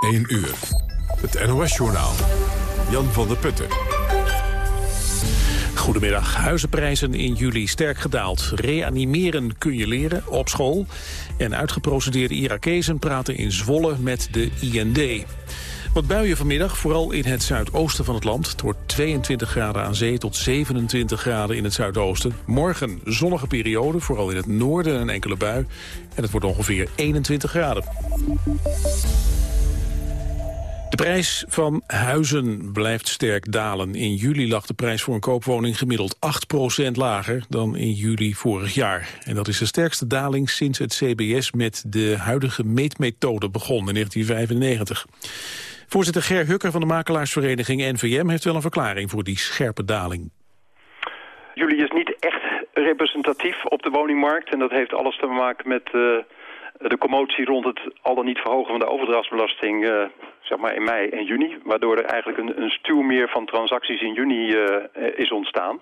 1 uur. Het NOS-journaal. Jan van der Putten. Goedemiddag. Huizenprijzen in juli sterk gedaald. Reanimeren kun je leren op school. En uitgeprocedeerde Irakezen praten in Zwolle met de IND. Wat buien vanmiddag, vooral in het zuidoosten van het land. Het wordt 22 graden aan zee tot 27 graden in het zuidoosten. Morgen zonnige periode, vooral in het noorden een enkele bui. En het wordt ongeveer 21 graden. De prijs van huizen blijft sterk dalen. In juli lag de prijs voor een koopwoning gemiddeld 8% lager dan in juli vorig jaar. En dat is de sterkste daling sinds het CBS met de huidige meetmethode begon in 1995. Voorzitter Ger Hukker van de makelaarsvereniging NVM heeft wel een verklaring voor die scherpe daling. Juli is niet echt representatief op de woningmarkt en dat heeft alles te maken met... Uh de commotie rond het al dan niet verhogen van de overdrachtsbelasting uh, zeg maar in mei en juni. Waardoor er eigenlijk een, een stuw meer van transacties in juni uh, is ontstaan.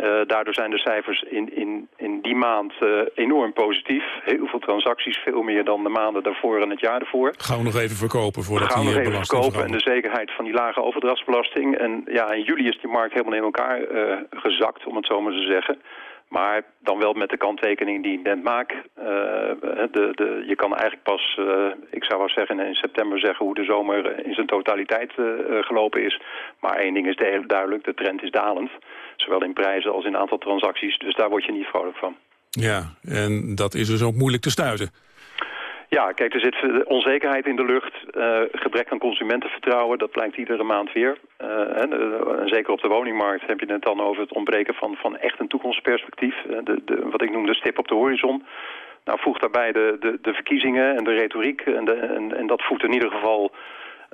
Uh, daardoor zijn de cijfers in, in, in die maand enorm positief. Heel veel transacties, veel meer dan de maanden daarvoor en het jaar daarvoor. Gaan we nog even verkopen voordat Gaan we nog even verkopen en de zekerheid van die lage overdrachtsbelasting. En ja, in juli is die markt helemaal in elkaar gezakt, om het zo maar te zeggen. Maar dan wel met de kanttekening die ik net maak. Uh, de, de, je kan eigenlijk pas, uh, ik zou wel zeggen in september zeggen hoe de zomer in zijn totaliteit uh, gelopen is. Maar één ding is duidelijk, de trend is dalend. Zowel in prijzen als in aantal transacties. Dus daar word je niet vrolijk van. Ja, en dat is dus ook moeilijk te stuiten. Ja, kijk, er zit onzekerheid in de lucht, uh, gebrek aan consumentenvertrouwen, dat blijkt iedere maand weer. Uh, en, zeker op de woningmarkt heb je het dan over het ontbreken van, van echt een toekomstperspectief. De, de, wat ik noem de stip op de horizon. Nou, voeg daarbij de, de, de verkiezingen en de retoriek en, de, en, en dat voegt in ieder geval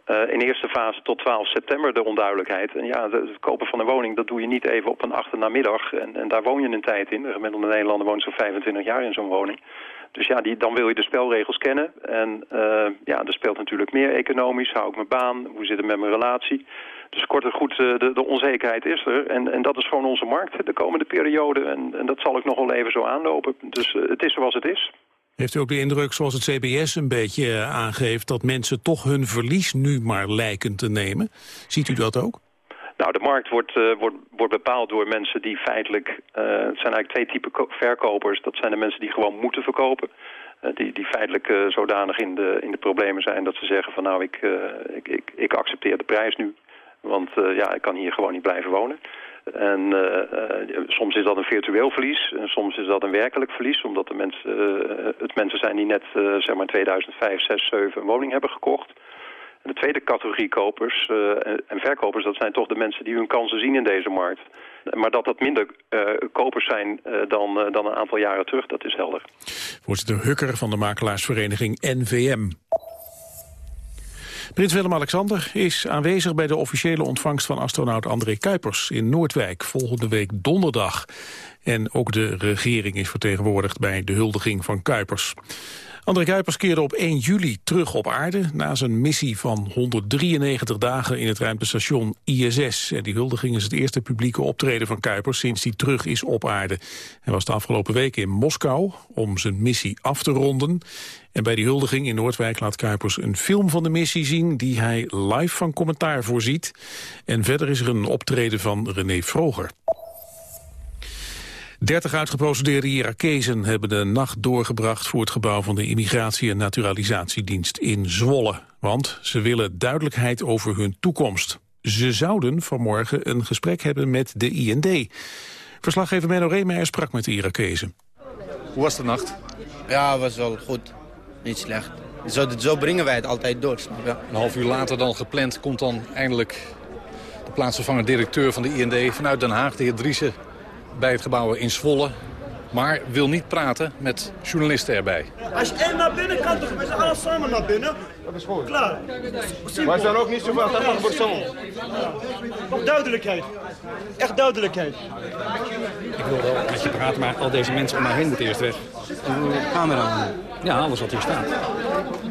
in eerste fase tot 12 september de onduidelijkheid. En ja, het kopen van een woning, dat doe je niet even op een achternamiddag. En, en daar woon je een tijd in. De gemiddelde Nederlander woont zo'n 25 jaar in zo'n woning. Dus ja, die, dan wil je de spelregels kennen. En uh, ja, er speelt natuurlijk meer economisch. Hou ik mijn baan? Hoe zit het met mijn relatie? Dus kort en goed, uh, de, de, onzekerheid is er. En, en dat is gewoon onze markt de komende periode. En, en dat zal ik nog wel even zo aanlopen. Dus uh, het is zoals het is. Heeft u ook de indruk, zoals het CBS een beetje aangeeft... dat mensen toch hun verlies nu maar lijken te nemen? Ziet u dat ook? Nou, de markt wordt, uh, wordt, wordt bepaald door mensen die feitelijk... Uh, het zijn eigenlijk twee typen verkopers. Dat zijn de mensen die gewoon moeten verkopen. Uh, die, die feitelijk zodanig in de, in de problemen zijn dat ze zeggen van... nou, ik, ik, ik, ik accepteer de prijs nu. Want ja, ik kan hier gewoon niet blijven wonen. En soms is dat een virtueel verlies. En soms is dat een werkelijk verlies. Omdat de mensen, het mensen zijn die net zeg maar 2005, 6, 7 een woning hebben gekocht... De tweede categorie kopers uh, en verkopers, dat zijn toch de mensen die hun kansen zien in deze markt. Maar dat dat minder uh, kopers zijn uh, dan, dan een aantal jaren terug, dat is helder. Voorzitter Hukker van de makelaarsvereniging NVM. Prins Willem-Alexander is aanwezig bij de officiële ontvangst van astronaut André Kuipers in Noordwijk volgende week donderdag. En ook de regering is vertegenwoordigd bij de huldiging van Kuipers. André Kuipers keerde op 1 juli terug op aarde... na zijn missie van 193 dagen in het ruimtestation ISS. En die huldiging is het eerste publieke optreden van Kuipers... sinds hij terug is op aarde. Hij was de afgelopen week in Moskou om zijn missie af te ronden. En bij die huldiging in Noordwijk laat Kuipers een film van de missie zien... die hij live van commentaar voorziet. En verder is er een optreden van René Vroger. 30 uitgeprocedeerde Irakezen hebben de nacht doorgebracht... voor het gebouw van de Immigratie- en Naturalisatiedienst in Zwolle. Want ze willen duidelijkheid over hun toekomst. Ze zouden vanmorgen een gesprek hebben met de IND. Verslaggever Menno Reemeyer sprak met de Irakezen. Hoe was de nacht? Ja, was wel goed. Niet slecht. Zo, zo brengen wij het altijd door. Ja. Een half uur later dan gepland komt dan eindelijk de plaatsvervangend directeur van de IND vanuit Den Haag, de heer Driessen, bij het gebouw in Zwolle. Maar wil niet praten met journalisten erbij. Als je één naar binnen kan? We zijn alle samen naar binnen. Dat is goed. Klaar. Maar is dan ook niet zoveel van persoon? Nog duidelijkheid. Echt duidelijkheid. Ik wil wel met je praten, maar al deze mensen om mij heen moeten eerst weg. Camera. Ja, alles wat hier staat.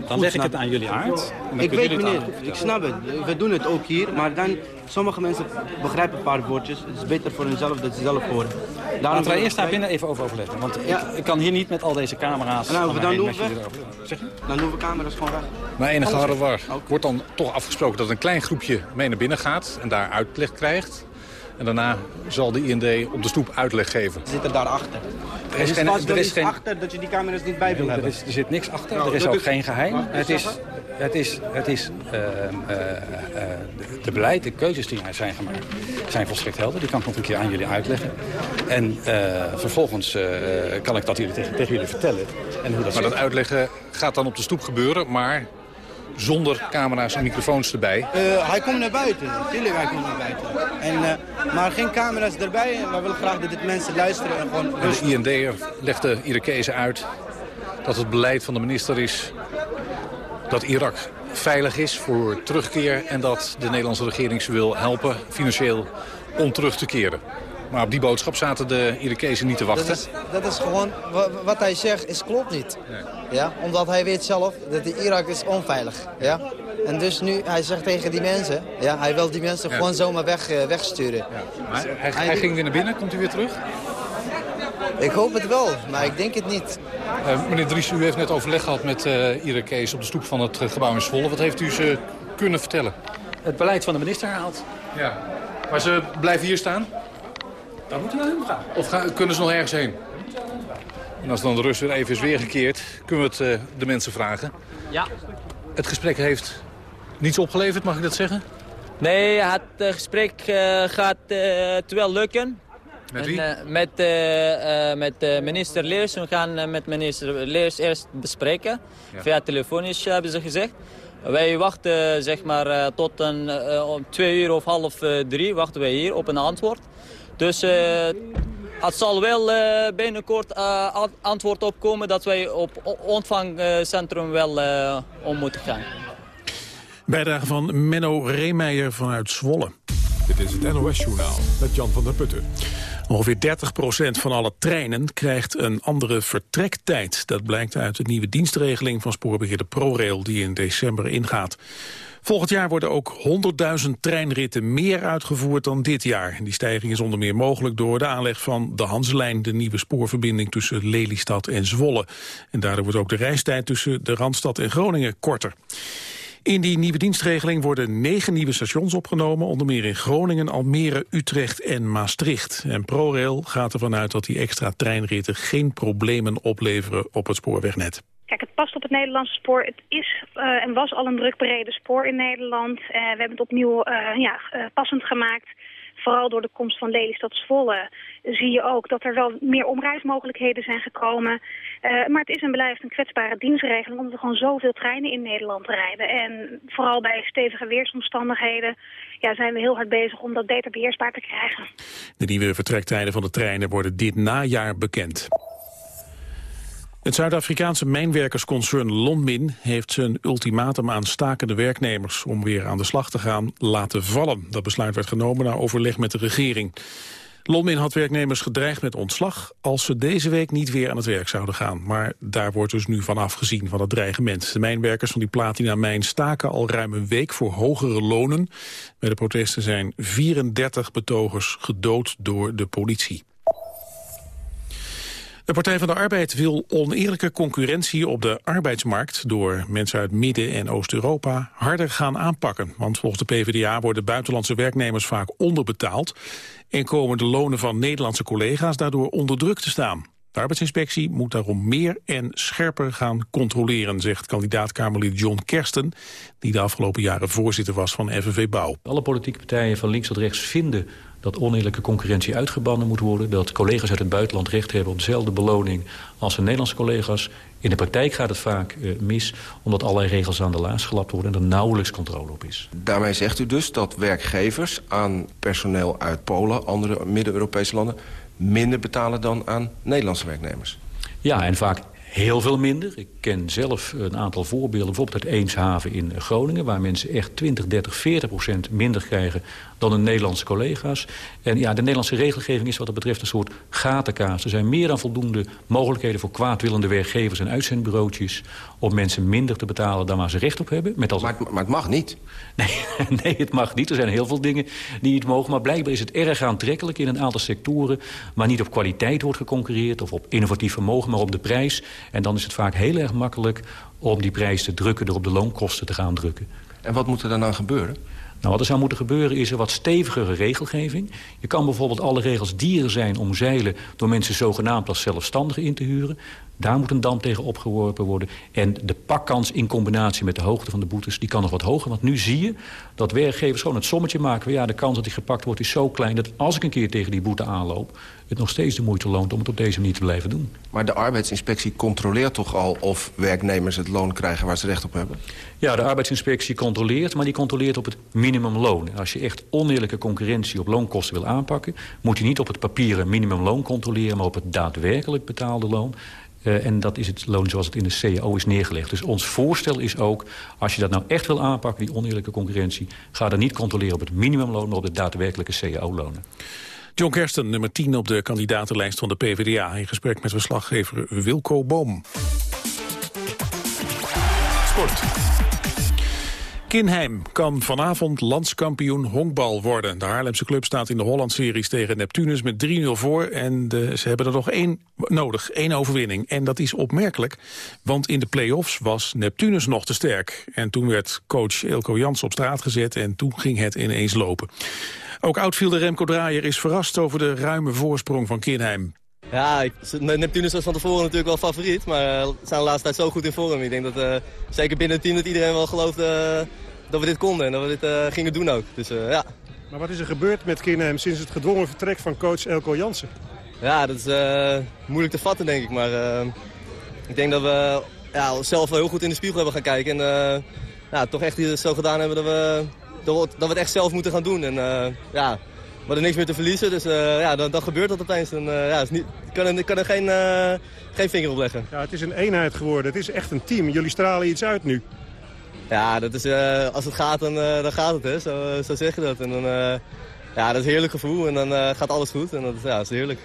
Dan leg ik het aan jullie uit. Ik weet meneer, ik snap het. We doen het ook hier, maar dan... Sommige mensen begrijpen een paar woordjes. Het is beter voor hunzelf dat ze zelf horen. Daarom Laten wij eerst daar binnen even over overleggen. Want ik, ik kan hier niet met al deze camera's... Nou, dan doen met we Zeg je? Dan doen we camera's gewoon weg. Maar enige harde war. Wordt dan toch afgesproken dat een klein groepje mee naar binnen gaat... en daar uitleg krijgt. En daarna zal de IND op de stoep uitleg geven. Ze zitten daarachter. Er is is, geen- er is geen- achter dat je die camera's niet bij wil Er, hebben. is, er zit niks achter, Nou, er is ook is- geen geheim. Het is, het is, het is ehm, eh, eh, eh, de, de beleid, de keuzes die er zijn gemaakt, zijn volstrekt helder. Die kan ik nog een keer aan jullie uitleggen. En eh, vervolgens eh, kan ik dat jullie tegen, tegen jullie vertellen. En hoe dat Maar zit. dat uitleggen gaat dan op de stoep gebeuren, maar zonder camera's en microfoons erbij. Eh, hij komt naar buiten, natuurlijk hij komt naar buiten. En, eh, maar geen camera's erbij. We willen graag dat dit mensen luisteren en gewoon En de IND'er legt de Irakezen uit dat het beleid van de minister is dat Irak veilig is voor terugkeer... en dat de Nederlandse regering ze wil helpen financieel om terug te keren. Maar op die boodschap zaten de Irakezen niet te Dat wachten. is, dat is gewoon, wa- wat hij zegt is klopt niet. Ja? Omdat hij weet zelf dat de Irak is onveilig. Ja? En dus nu, hij zegt tegen die mensen, ja, hij wil die mensen Ja. gewoon zomaar weg, eh, wegsturen. Maar hij, hij ging weer naar binnen, komt hij weer terug? Ik hoop het wel, maar ik denk het niet. Eh, meneer Dries, u heeft net overleg gehad met eh Irakezen op de stoep van het gebouw in Zwolle. Wat heeft u ze kunnen vertellen? Het beleid van de minister herhaalt. Ja. Maar ze blijven hier staan? Dan moet u naar. Of gaan, kunnen ze nog ergens heen? En als dan de rust weer even is weergekeerd, kunnen we het eh, de mensen vragen. Ja. Het gesprek heeft niets opgeleverd, mag ik dat zeggen? Nee, het eh, gesprek eh, gaat eh wel lukken. Met En, wie? eh, met, eh, eh, met eh, minister Leers. We gaan met minister Leers eerst bespreken. Ja. Via telefonisch hebben ze gezegd. Wij wachten zeg maar, eh, tot een, om twee uur of half eh, drie wachten wij hier op een antwoord. Dus eh, het zal wel eh, binnenkort eh, an- antwoord opkomen dat wij op ontvangcentrum wel eh, om moeten gaan. Bijdrage van Menno Reemeijer vanuit Zwolle. Dit is het NOS-journaal met Jan van der Putten. Ongeveer 30% van alle treinen krijgt een andere vertrektijd. Dat blijkt uit de nieuwe dienstregeling van spoorbeheerder ProRail die in december ingaat. Volgend jaar worden ook 100.000 treinritten meer uitgevoerd dan dit jaar. Die stijging is onder meer mogelijk door de aanleg van de Hanselijn... de nieuwe spoorverbinding tussen Lelystad en Zwolle. En daardoor wordt ook de reistijd tussen de Randstad en Groningen korter. In die nieuwe dienstregeling worden negen nieuwe stations opgenomen... onder meer in Groningen, Almere, Utrecht en Maastricht. En ProRail gaat ervan uit dat die extra treinritten... geen problemen opleveren op het spoorwegnet. Kijk, het past op het Nederlandse spoor. Het is eh, en was al een druk bereden spoor in Nederland. Eh, we hebben het opnieuw eh, ja, passend gemaakt. Vooral door de komst van Lelystad Zwolle zie je ook dat er wel meer omreismogelijkheden zijn gekomen. Maar het is en blijft een kwetsbare dienstregeling omdat er gewoon zoveel treinen in Nederland rijden. En vooral bij stevige weersomstandigheden ja, zijn we heel hard bezig om dat beter beheersbaar te krijgen. De nieuwe vertrektijden van de treinen worden dit najaar bekend. Het Zuid-Afrikaanse mijnwerkersconcern Lonmin heeft zijn ultimatum aan stakende werknemers om weer aan de slag te gaan laten vallen. Dat besluit werd genomen na overleg met de regering. Lonmin had werknemers gedreigd met ontslag als ze deze week niet weer aan het werk zouden gaan. Maar daar wordt dus nu van afgezien van het dreigement. De mijnwerkers van die platina-mijn staken al ruim een week voor hogere lonen. Bij de protesten zijn 34 betogers gedood door de politie. De Partij van de Arbeid wil oneerlijke concurrentie op de arbeidsmarkt door mensen uit Midden- en Oost-Europa harder gaan aanpakken. Want volgens de PvdA worden buitenlandse werknemers vaak onderbetaald en komen de lonen van Nederlandse collega's daardoor onder druk te staan. De arbeidsinspectie moet daarom meer en scherper gaan controleren, zegt kandidaat-Kamerlid John Kersten, die de afgelopen jaren voorzitter was van FNV Bouw. Alle politieke partijen van links tot rechts vinden dat oneerlijke concurrentie uitgebannen moet worden. Dat collega's uit het buitenland recht hebben op dezelfde beloning als hun Nederlandse collega's. In de praktijk gaat het vaak uh, mis omdat allerlei regels aan de laars gelapt worden en er nauwelijks controle op is. Daarmee zegt u dus dat werkgevers aan personeel uit Polen, andere Midden-Europese landen... minder betalen dan aan Nederlandse werknemers? Ja, en vaak heel veel minder. Ik ken zelf een aantal voorbeelden, bijvoorbeeld uit Eemshaven in Groningen... waar mensen echt 20, 30, 40 procent minder krijgen dan hun Nederlandse collega's. En ja, de Nederlandse regelgeving is wat dat betreft een soort gatenkaas. Er zijn meer dan voldoende mogelijkheden voor kwaadwillende werkgevers en uitzendbureautjes... om mensen minder te betalen dan waar ze recht op hebben. Met als... maar, het, maar het mag niet. Nee, nee, het mag niet. Er zijn heel veel dingen die niet mogen. Maar blijkbaar is het erg aantrekkelijk in een aantal sectoren... waar niet op kwaliteit wordt geconcurreerd of op innovatief vermogen, maar op de prijs. En dan is het vaak heel erg makkelijk om die prijs te drukken... door op de loonkosten te gaan drukken. En wat moet er dan aan gebeuren? Nou, wat er zou moeten gebeuren is een wat stevigere regelgeving. Je kan bijvoorbeeld alle regels die er zijn omzeilen... door mensen zogenaamd als zelfstandigen in te huren. Daar moet een dam tegen opgeworpen worden. En de pakkans in combinatie met de hoogte van de boetes... die kan nog wat hoger. Want nu zie je dat werkgevers gewoon het sommetje maken... ja, de kans dat hij gepakt wordt is zo klein... dat als ik een keer tegen die boete aanloop... het nog steeds de moeite loont om het op deze manier te blijven doen. Maar de arbeidsinspectie controleert toch al... of werknemers het loon krijgen waar ze recht op hebben? Ja, de arbeidsinspectie controleert, maar die controleert op het minimumloon. En als je echt oneerlijke concurrentie op loonkosten wil aanpakken... moet je niet op het papieren minimumloon controleren... maar op het daadwerkelijk betaalde loon. Uh, en dat is het loon zoals het in de CAO is neergelegd. Dus ons voorstel is ook, als je dat nou echt wil aanpakken... die oneerlijke concurrentie, ga dan niet controleren op het minimumloon... maar op de daadwerkelijke CAO-lonen. John Kersten, nummer 10 op de kandidatenlijst van de PvdA... in gesprek met verslaggever Wilco Boom. Sport. Kinheim kan vanavond landskampioen honkbal worden. De Haarlemse club staat in de Holland-series tegen Neptunus met 3-0 voor. En ze hebben er nog één nodig, één overwinning. En dat is opmerkelijk, want in de play-offs was Neptunus nog te sterk. En toen werd coach Elko Jans op straat gezet en toen ging het ineens lopen. Ook outfielder Remco Draaier is verrast over de ruime voorsprong van Kinheim. Ja, Neptunus was van tevoren natuurlijk wel favoriet, maar we zijn de laatste tijd zo goed in vorm. Ik denk dat uh, zeker binnen het team dat iedereen wel geloofde uh, dat we dit konden en dat we dit gingen doen ook. Dus ja. Maar wat is er gebeurd met Kinheim sinds het gedwongen vertrek van coach Elko Jansen? Ja, dat is moeilijk te vatten denk ik, maar ik denk dat we ja, zelf wel heel goed in de spiegel hebben gaan kijken. En ja, toch echt zo gedaan hebben dat we, dat we, het echt zelf moeten gaan doen. En ja, hadden niks meer te verliezen, dus uh, ja, dan, dan gebeurt dat opeens. En, uh, ja, is niet, ik kan er, ik kan er geen, uh, geen vinger op leggen. Ja, het is een eenheid geworden. Het is echt een team. Jullie stralen iets uit nu. Ja, dat is, als het gaat, dan, dan gaat het. Hè. Zo, zo zeg je dat. En dan, ja, dat is een heerlijk gevoel. En dan gaat alles goed. En dat, ja, dat is heerlijk.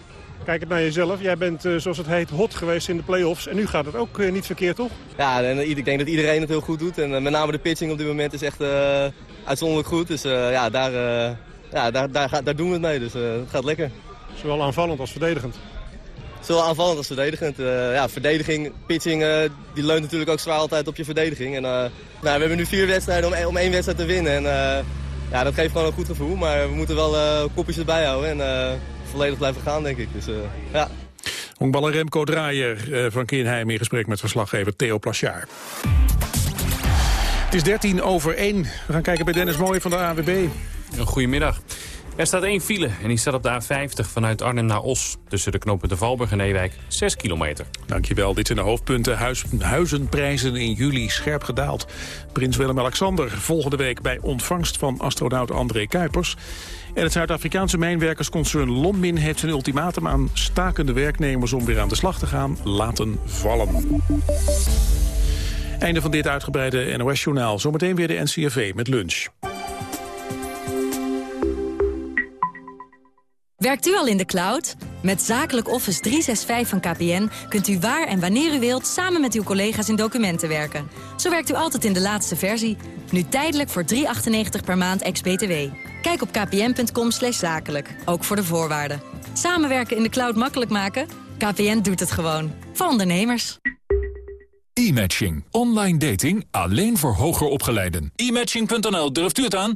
Kijk het naar jezelf. Jij bent, zoals het heet, hot geweest in de play-offs. En nu gaat het ook niet verkeerd, toch? Ja, en, ik denk dat iedereen het heel goed doet. En met name de pitching op dit moment is echt uitzonderlijk goed. Dus ja, daar ja, daar, daar, daar doen we het mee, dus uh, het gaat lekker. Zowel aanvallend als verdedigend? Zowel aanvallend als verdedigend. Uh, ja, verdediging, pitching, uh, die leunt natuurlijk ook zwaar altijd op je verdediging. En, nou, we hebben nu vier wedstrijden om, om één wedstrijd te winnen. En, ja, dat geeft gewoon een goed gevoel, maar we moeten wel kopjes erbij houden en volledig blijven gaan, denk ik. Dus, ja. Honkballer Remco Draaier van Kinheim in gesprek met verslaggever Theo Plasjaar. Het is 13 over 1. We gaan kijken bij Dennis Mooij van de AWB. Goedemiddag. Er staat één file en die staat op de A50 vanuit Arnhem naar Os. Tussen de knopen de Valburg en Ewijk, 6 kilometer. Dankjewel, dit zijn de hoofdpunten. Huizenprijzen in juli scherp gedaald. Prins Willem-Alexander volgende week bij ontvangst van astronaut André Kuipers. En het Zuid-Afrikaanse mijnwerkersconcern Lonmin heeft zijn ultimatum aan stakende werknemers om weer aan de slag te gaan laten vallen. Einde van dit uitgebreide NOS-journaal. Zometeen weer de NCRV met lunch. Werkt u al in de cloud? Met Zakelijk Office 365 van KPN kunt u waar en wanneer u wilt... samen met uw collega's in documenten werken. Zo werkt u altijd in de laatste versie. Nu tijdelijk voor 3,98 per maand ex-BTW. Kijk op kpn.com zakelijk, ook voor de voorwaarden. Samenwerken in de cloud makkelijk maken? KPN doet het gewoon. Voor ondernemers. E-matching. Online dating alleen voor hoger opgeleiden. E-matching.nl, durft u het aan?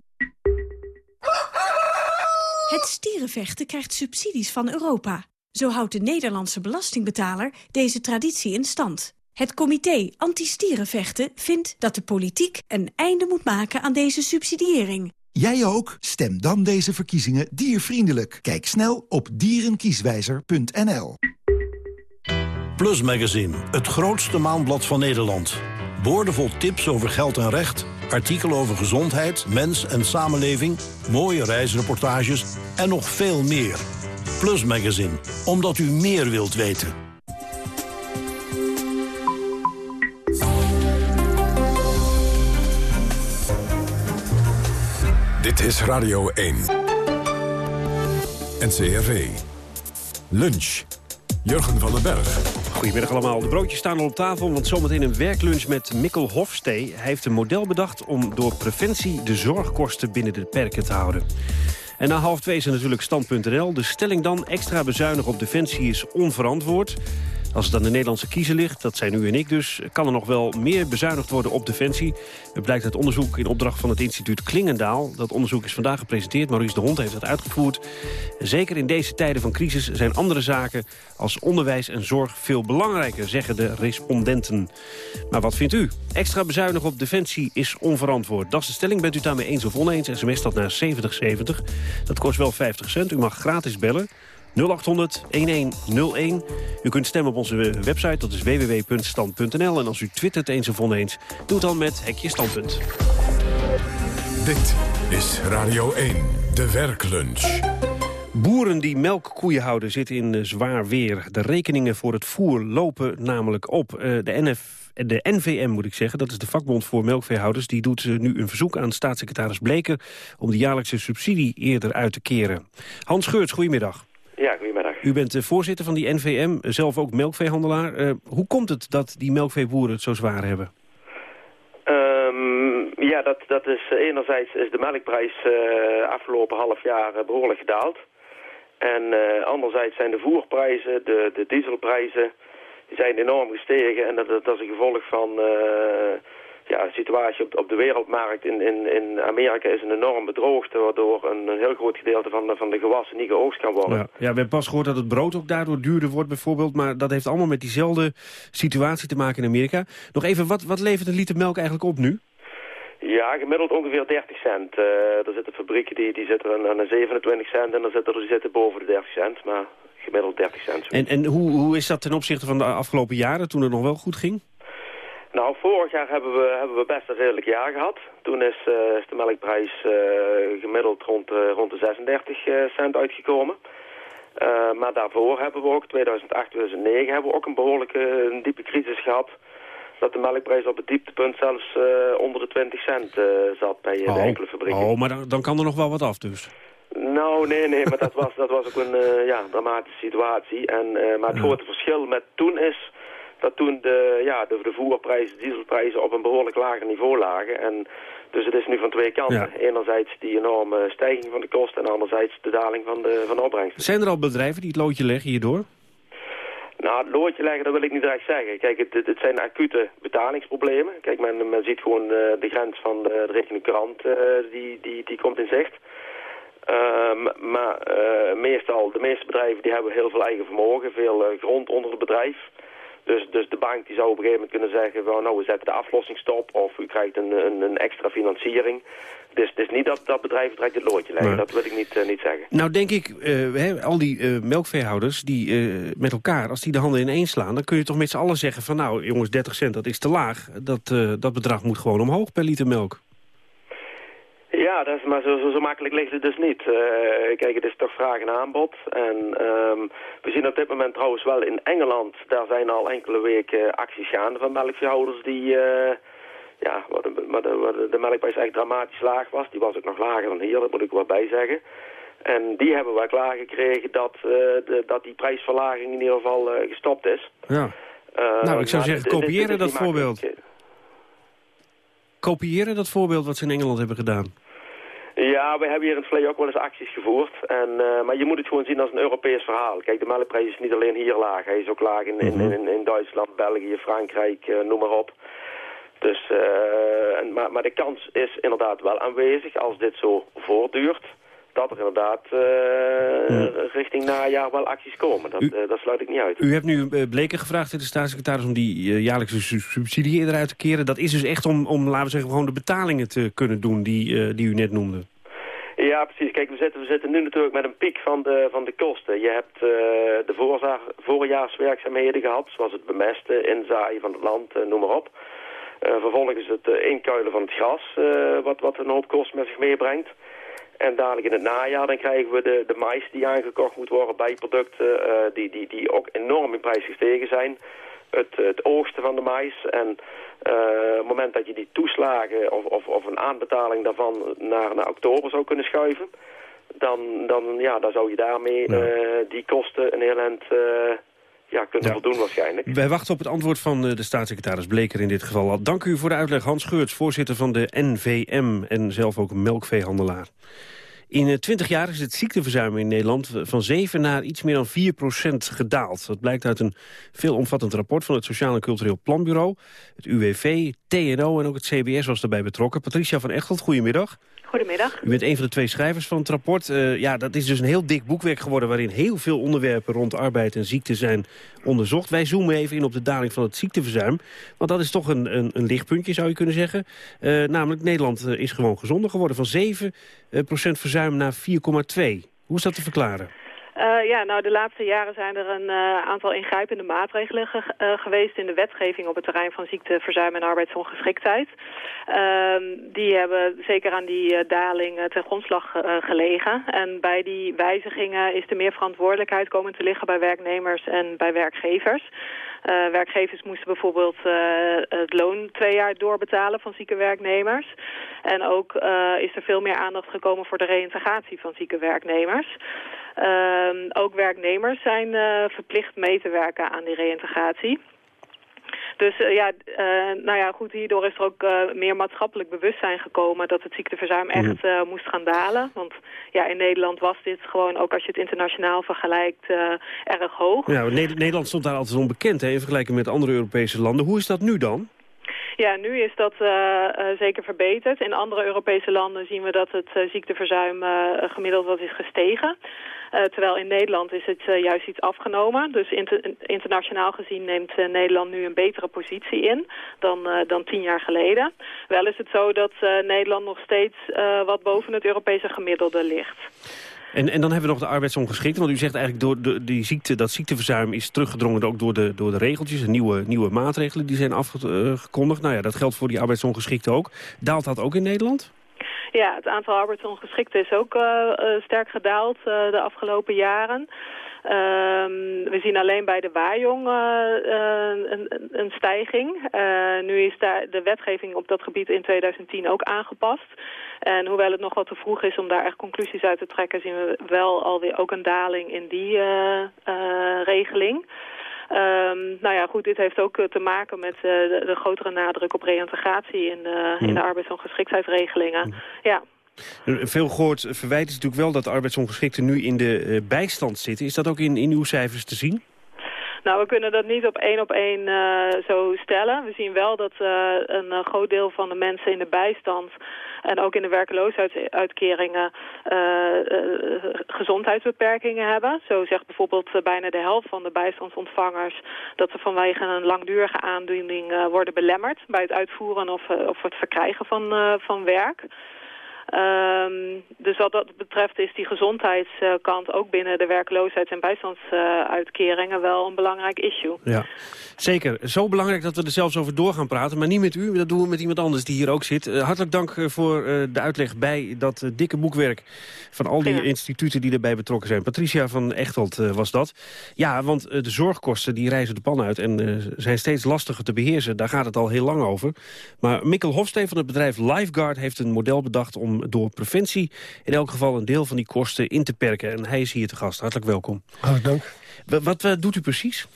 Het stierenvechten krijgt subsidies van Europa. Zo houdt de Nederlandse belastingbetaler deze traditie in stand. Het comité Anti-Stierenvechten vindt dat de politiek een einde moet maken aan deze subsidiëring. Jij ook? Stem dan deze verkiezingen diervriendelijk. Kijk snel op dierenkieswijzer.nl. Plus Magazine, het grootste maandblad van Nederland. Boordevol tips over geld en recht, artikelen over gezondheid, mens en samenleving, mooie reisreportages en nog veel meer. Plus Magazine, omdat u meer wilt weten. Dit is Radio 1. NCRV. Lunch. Jurgen van den Berg. Goedemiddag allemaal. De broodjes staan al op tafel, want zometeen een werklunch met Mikkel Hofstee. Hij heeft een model bedacht om door preventie de zorgkosten binnen de perken te houden. En na half twee is natuurlijk stand.nl. De stelling dan, extra bezuinigen op defensie is onverantwoord. Als het aan de Nederlandse kiezer ligt, dat zijn u en ik dus... kan er nog wel meer bezuinigd worden op defensie. Het blijkt uit onderzoek in opdracht van het instituut Klingendaal. Dat onderzoek is vandaag gepresenteerd. Maurice de Hond heeft het uitgevoerd. Zeker in deze tijden van crisis zijn andere zaken... als onderwijs en zorg veel belangrijker, zeggen de respondenten. Maar wat vindt u? Extra bezuinigen op defensie is onverantwoord. Dat is de stelling. Bent u daarmee eens of oneens? SMS dat naar 7070. Dat kost wel 50 cent. U mag gratis bellen. 0800 1101. U kunt stemmen op onze website, dat is www.stand.nl. En als u twittert eens of oneens, doe het dan met Hekje Standpunt. Dit is Radio 1, de werklunch. Boeren die melkkoeien houden zitten in eh, zwaar weer. De rekeningen voor het voer lopen namelijk op. Eh, de, NF, de NVM moet ik zeggen, dat is de vakbond voor melkveehouders... die doet eh, nu een verzoek aan staatssecretaris Bleker... om de jaarlijkse subsidie eerder uit te keren. Hans Geurts, goedemiddag. Ja, goedemiddag. U bent de voorzitter van die NVM, zelf ook melkveehandelaar. Uh, hoe komt het dat die melkveeboeren het zo zwaar hebben? Um, ja, dat, dat is enerzijds is de melkprijs uh, afgelopen half jaar uh, behoorlijk gedaald. En anderzijds zijn de voerprijzen, de, de dieselprijzen, die zijn enorm gestegen. En dat, dat is een gevolg van ja, de situatie op, op de wereldmarkt in, in, in Amerika is een enorm bedroogd... waardoor een, een heel groot gedeelte van de, van de gewassen niet geoogst kan worden. Ja, ja, we hebben pas gehoord dat het brood ook daardoor duurder wordt bijvoorbeeld... maar dat heeft allemaal met diezelfde situatie te maken in Amerika. Nog even, wat, wat levert een liter melk eigenlijk op nu? Ja, gemiddeld ongeveer 30 cent. Uh, er zitten fabrieken die, die zitten aan, aan 27 cent en er zitten er die zitten boven de 30 cent, maar gemiddeld 30 cent. En, en hoe, hoe is dat ten opzichte van de afgelopen jaren, toen het nog wel goed ging? Nou, vorig jaar hebben we, hebben we best een redelijk jaar gehad. Toen is, uh, is de melkprijs uh, gemiddeld rond, uh, rond de 36 cent uitgekomen. maar daarvoor hebben we ook, 2008, 2009, hebben we ook een behoorlijke een diepe crisis gehad. Dat de melkprijs op het dieptepunt zelfs onder de 20 cent zat bij, oh. bij enkele fabrieken. Oh, maar dan, dan kan er nog wel wat af dus. Nou, nee, nee, maar dat was, dat was ook een ja, dramatische situatie. En, maar het grote verschil met toen is dat toen de, ja, de, de voerprijzen, de dieselprijzen op een behoorlijk lager niveau lagen. En dus het is nu van twee kanten. Enerzijds die enorme stijging van de kosten en anderzijds de daling van de, van de opbrengsten. Zijn er al bedrijven die het loodje leggen hierdoor? Nou, het loodje leggen, dat wil ik niet direct zeggen. Kijk, het, het zijn acute betalingsproblemen. Kijk, men, men ziet gewoon uh, de grens van de, de richting krant, uh, die, die, die komt in zicht. Um, maar uh, meestal, de meeste bedrijven die hebben heel veel eigen vermogen, veel grond onder het bedrijf. Dus, dus de bank die zou op een gegeven moment kunnen zeggen... Well, nou, we zetten de aflossing stop of u krijgt een, een, een extra financiering. Dus het is niet dat dat bedrijf direct het loodje leggen. Dat wil ik niet, uh, niet zeggen. Nou denk ik, uh, al die uh, melkveehouders die met elkaar... als die de handen ineens slaan, dan kun je toch met z'n allen zeggen... van nou jongens, 30 cent, dat is te laag. Dat, dat bedrag moet gewoon omhoog per liter melk. Ja, dat is, maar zo, zo, zo, makkelijk ligt het dus niet. Uh, kijk, het is toch vraag en aanbod. En um, we zien op dit moment trouwens wel in Engeland... daar zijn al enkele weken acties gaande van melkveehouders die... Uh, ja, waar de, waar, de, melkprijs echt dramatisch laag was. Die was ook nog lager dan hier, dat moet ik wel bij zeggen. En die hebben wel klaargekregen dat, uh, de, dat die prijsverlaging in ieder geval gestopt is. Ja. nou, ik zou zeggen, kopiëren dat voorbeeld. Kopiëren dat voorbeeld wat ze in Engeland hebben gedaan. Ja, we hebben hier in het verleden ook wel eens acties gevoerd. En, uh, maar je moet het gewoon zien als een Europees verhaal. Kijk, de melkprijs is niet alleen hier laag. Hij is ook laag in, in, in, in Duitsland, België, Frankrijk, uh, noem maar op. Dus, uh, en, maar, maar de kans is inderdaad wel aanwezig als dit zo voortduurt dat er inderdaad uh, richting najaar wel acties komen. Dat, u, dat sluit ik niet uit. U hebt nu Bleken gevraagd, de staatssecretaris, om die jaarlijkse subsidie eruit te keren. Dat is dus echt om, om laten we zeggen, gewoon de betalingen te kunnen doen die, die u net noemde. Ja, precies. Kijk, we zitten, we zitten nu natuurlijk met een piek van de, van de kosten. Je hebt de voorjaarswerkzaamheden gehad, zoals het bemesten, inzaaien van het land, noem maar op. vervolgens het inkuilen van het gras, wat, wat een hoop kosten met zich meebrengt. En dadelijk in het najaar dan krijgen we de, de mais die aangekocht moet worden, bijproducten die, die, die ook enorm in prijs gestegen zijn. het, het oogsten van de mais. En uh, op het moment dat je die toeslagen of, of, of een aanbetaling daarvan naar, naar oktober zou kunnen schuiven... dan, dan, ja, dan zou je daarmee die kosten een heel eind ja, kunnen voldoen waarschijnlijk. Wij wachten op het antwoord van de staatssecretaris Bleker in dit geval. Dank u voor de uitleg, Hans Geurts, voorzitter van de NVM... en zelf ook melkveehandelaar. In 20 jaar is het ziekteverzuim in Nederland van 7 naar iets meer dan 4 procent gedaald. Dat blijkt uit een veelomvattend rapport van het Sociaal en Cultureel Planbureau, het UWV, TNO en ook het CBS was daarbij betrokken. Patricia van Echtelt, goedemiddag. Goedemiddag. U bent een van de twee schrijvers van het rapport. Uh, ja, dat is dus een heel dik boekwerk geworden... waarin heel veel onderwerpen rond arbeid en ziekte zijn onderzocht. Wij zoomen even in op de daling van het ziekteverzuim. Want dat is toch een, een, een lichtpuntje, zou je kunnen zeggen. Uh, namelijk, Nederland uh, is gewoon gezonder geworden. Van 7% verzuim naar 4,2. Hoe is dat te verklaren? Uh, ja, nou de laatste jaren zijn er een uh, aantal ingrijpende maatregelen ge uh, geweest in de wetgeving op het terrein van ziekte, verzuim en arbeidsongeschiktheid. Ehm, die hebben zeker aan die daling ten grondslag gelegen. En bij die wijzigingen is er meer verantwoordelijkheid komen te liggen bij werknemers en bij werkgevers. Uh, werkgevers moesten bijvoorbeeld uh, het loon twee jaar doorbetalen van zieke werknemers. En ook uh, is er veel meer aandacht gekomen voor de reïntegratie van zieke werknemers. Uh, ook werknemers zijn verplicht mee te werken aan die reïntegratie. Dus uh, ja, uh, nou ja, goed, hierdoor is er ook uh, meer maatschappelijk bewustzijn gekomen dat het ziekteverzuim echt moest gaan dalen. Want ja, in Nederland was dit gewoon, ook als je het internationaal vergelijkt, erg hoog. Ja, Nederland stond daar altijd onbekend hè, in vergelijking met andere Europese landen. Hoe is dat nu dan? Ja, nu is dat uh, uh, zeker verbeterd. In andere Europese landen zien we dat het uh, ziekteverzuim gemiddeld wat is gestegen. Terwijl in Nederland is het juist iets afgenomen. Dus inter internationaal gezien neemt Nederland nu een betere positie in dan, dan tien jaar geleden. Wel is het zo dat Nederland nog steeds wat boven het Europese gemiddelde ligt. En, en dan hebben we nog de arbeidsongeschikte. Want u zegt eigenlijk door de, die ziekte, dat ziekteverzuim is teruggedrongen ook door de, door de regeltjes. De nieuwe, nieuwe maatregelen die zijn afgekondigd. Nou ja, dat geldt voor die arbeidsongeschikte ook. Daalt dat ook in Nederland? Ja, het aantal arbeidsongeschikten is ook uh, uh, sterk gedaald uh, de afgelopen jaren. Um, we zien alleen bij de waaijong een, een, stijging. Nu is daar de wetgeving op dat gebied in 2010 ook aangepast. En hoewel het nog wat te vroeg is om daar echt conclusies uit te trekken... zien we wel alweer ook een daling in die regeling. Um, nou ja, goed, dit heeft ook te maken met uh, de, de, grotere nadruk op reïntegratie in de, mm. in de arbeidsongeschiktheidsregelingen. Mm. Ja. Veel gehoord verwijt is natuurlijk wel dat arbeidsongeschikten nu in de bijstand zitten. Is dat ook in, in uw cijfers te zien? Nou, we kunnen dat niet op één op één uh, zo stellen. We zien wel dat uh, een uh, groot deel van de mensen in de bijstand en ook in de werkeloosheidsuitkeringen gezondheidsbeperkingen hebben. Zo zegt bijvoorbeeld bijna de helft van de bijstandsontvangers dat ze vanwege een langdurige aandoening worden belemmerd bij het uitvoeren of, of het verkrijgen van, van werk. Um, dus wat dat betreft is die gezondheidskant ook binnen de werkloosheids- en bijstandsuitkeringen wel een belangrijk issue. Ja, zeker. Zo belangrijk dat we er zelfs over door gaan praten. Maar niet met u, dat doen we met iemand anders die hier ook zit. Uh, hartelijk dank eh, voor uh, de uitleg bij dat uh, dikke boekwerk van al die ja. instituten die erbij betrokken zijn. Patricia van Echtelt was dat. Ja, want de zorgkosten die reizen de pan uit en zijn steeds lastiger te beheersen. Daar gaat het al heel lang over. Maar Mikkel Hofsteen van het bedrijf Lifeguard heeft een model bedacht om door preventie in elk geval een deel van die kosten in te perken. En hij is hier te gast. Hartelijk welkom. Hartelijk dank. Wat, wat, wat doet u precies?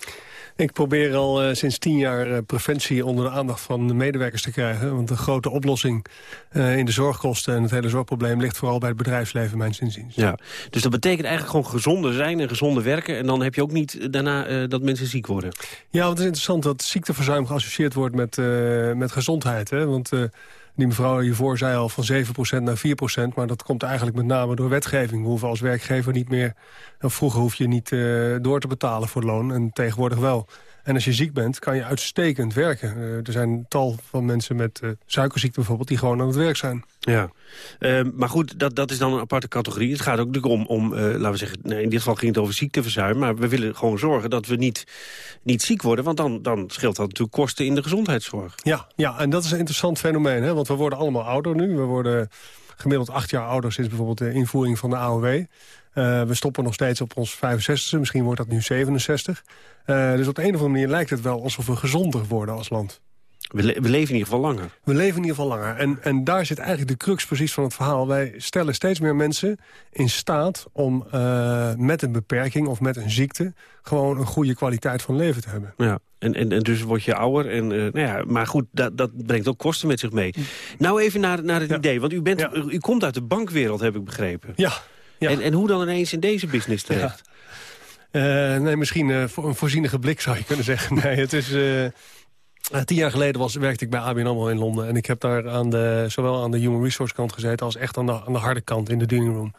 Ik probeer al uh, sinds tien jaar uh, preventie onder de aandacht van de medewerkers te krijgen. Want de grote oplossing uh, in de zorgkosten en het hele zorgprobleem ligt vooral bij het bedrijfsleven, mijn inziens. Ja, dus dat betekent eigenlijk gewoon gezonder zijn en gezonder werken. En dan heb je ook niet daarna dat mensen ziek worden. Ja, want het is interessant dat ziekteverzuim geassocieerd wordt met, met gezondheid. Hè? Want die mevrouw hiervoor zei al van 7% naar 4%. Maar dat komt eigenlijk met name door wetgeving. We hoeven als werkgever niet meer... Vroeger hoef je niet uh, door te betalen voor loon. En tegenwoordig wel. En als je ziek bent, kan je uitstekend werken. Uh, er zijn tal van mensen met uh, suikerziekte bijvoorbeeld... die gewoon aan het werk zijn. Ja, uh, maar goed, dat, dat is dan een aparte categorie. Het gaat ook natuurlijk om, om laten we zeggen... Nee, in dit geval ging het over ziekteverzuim... maar we willen gewoon zorgen dat we niet, niet ziek worden... want dan, dan scheelt dat natuurlijk kosten in de gezondheidszorg. Ja, ja, en dat is een interessant fenomeen. Hè? Want we worden allemaal ouder nu. We worden gemiddeld acht jaar ouder sinds bijvoorbeeld de invoering van de AOW. Uh, we stoppen nog steeds op ons 65 misschien wordt dat nu 67. Uh, dus op de een of andere manier lijkt het wel alsof we gezonder worden als land. We, le we, leven in ieder geval langer. We leven in ieder geval langer. En, en daar zit eigenlijk de crux precies van het verhaal. Wij stellen steeds meer mensen in staat om uh, met een beperking of met een ziekte... gewoon een goede kwaliteit van leven te hebben. Ja, en, en, en dus word je ouder. En, uh, nou ja, maar goed, dat, dat brengt ook kosten met zich mee. Nou even naar, naar het ja. idee, want u, bent, ja. u komt uit de bankwereld, heb ik begrepen. Ja. Ja. En, en hoe dan ineens in deze business terecht? Uh, nee, misschien uh, voor een voorzienige blik zou je kunnen zeggen. Nee, het is... Uh, tien jaar geleden was, werkte ik bij ABN AMRO in Londen. En ik heb daar aan de, zowel aan de human resource kant gezeten... als echt aan de, aan de harde kant in de dealing room.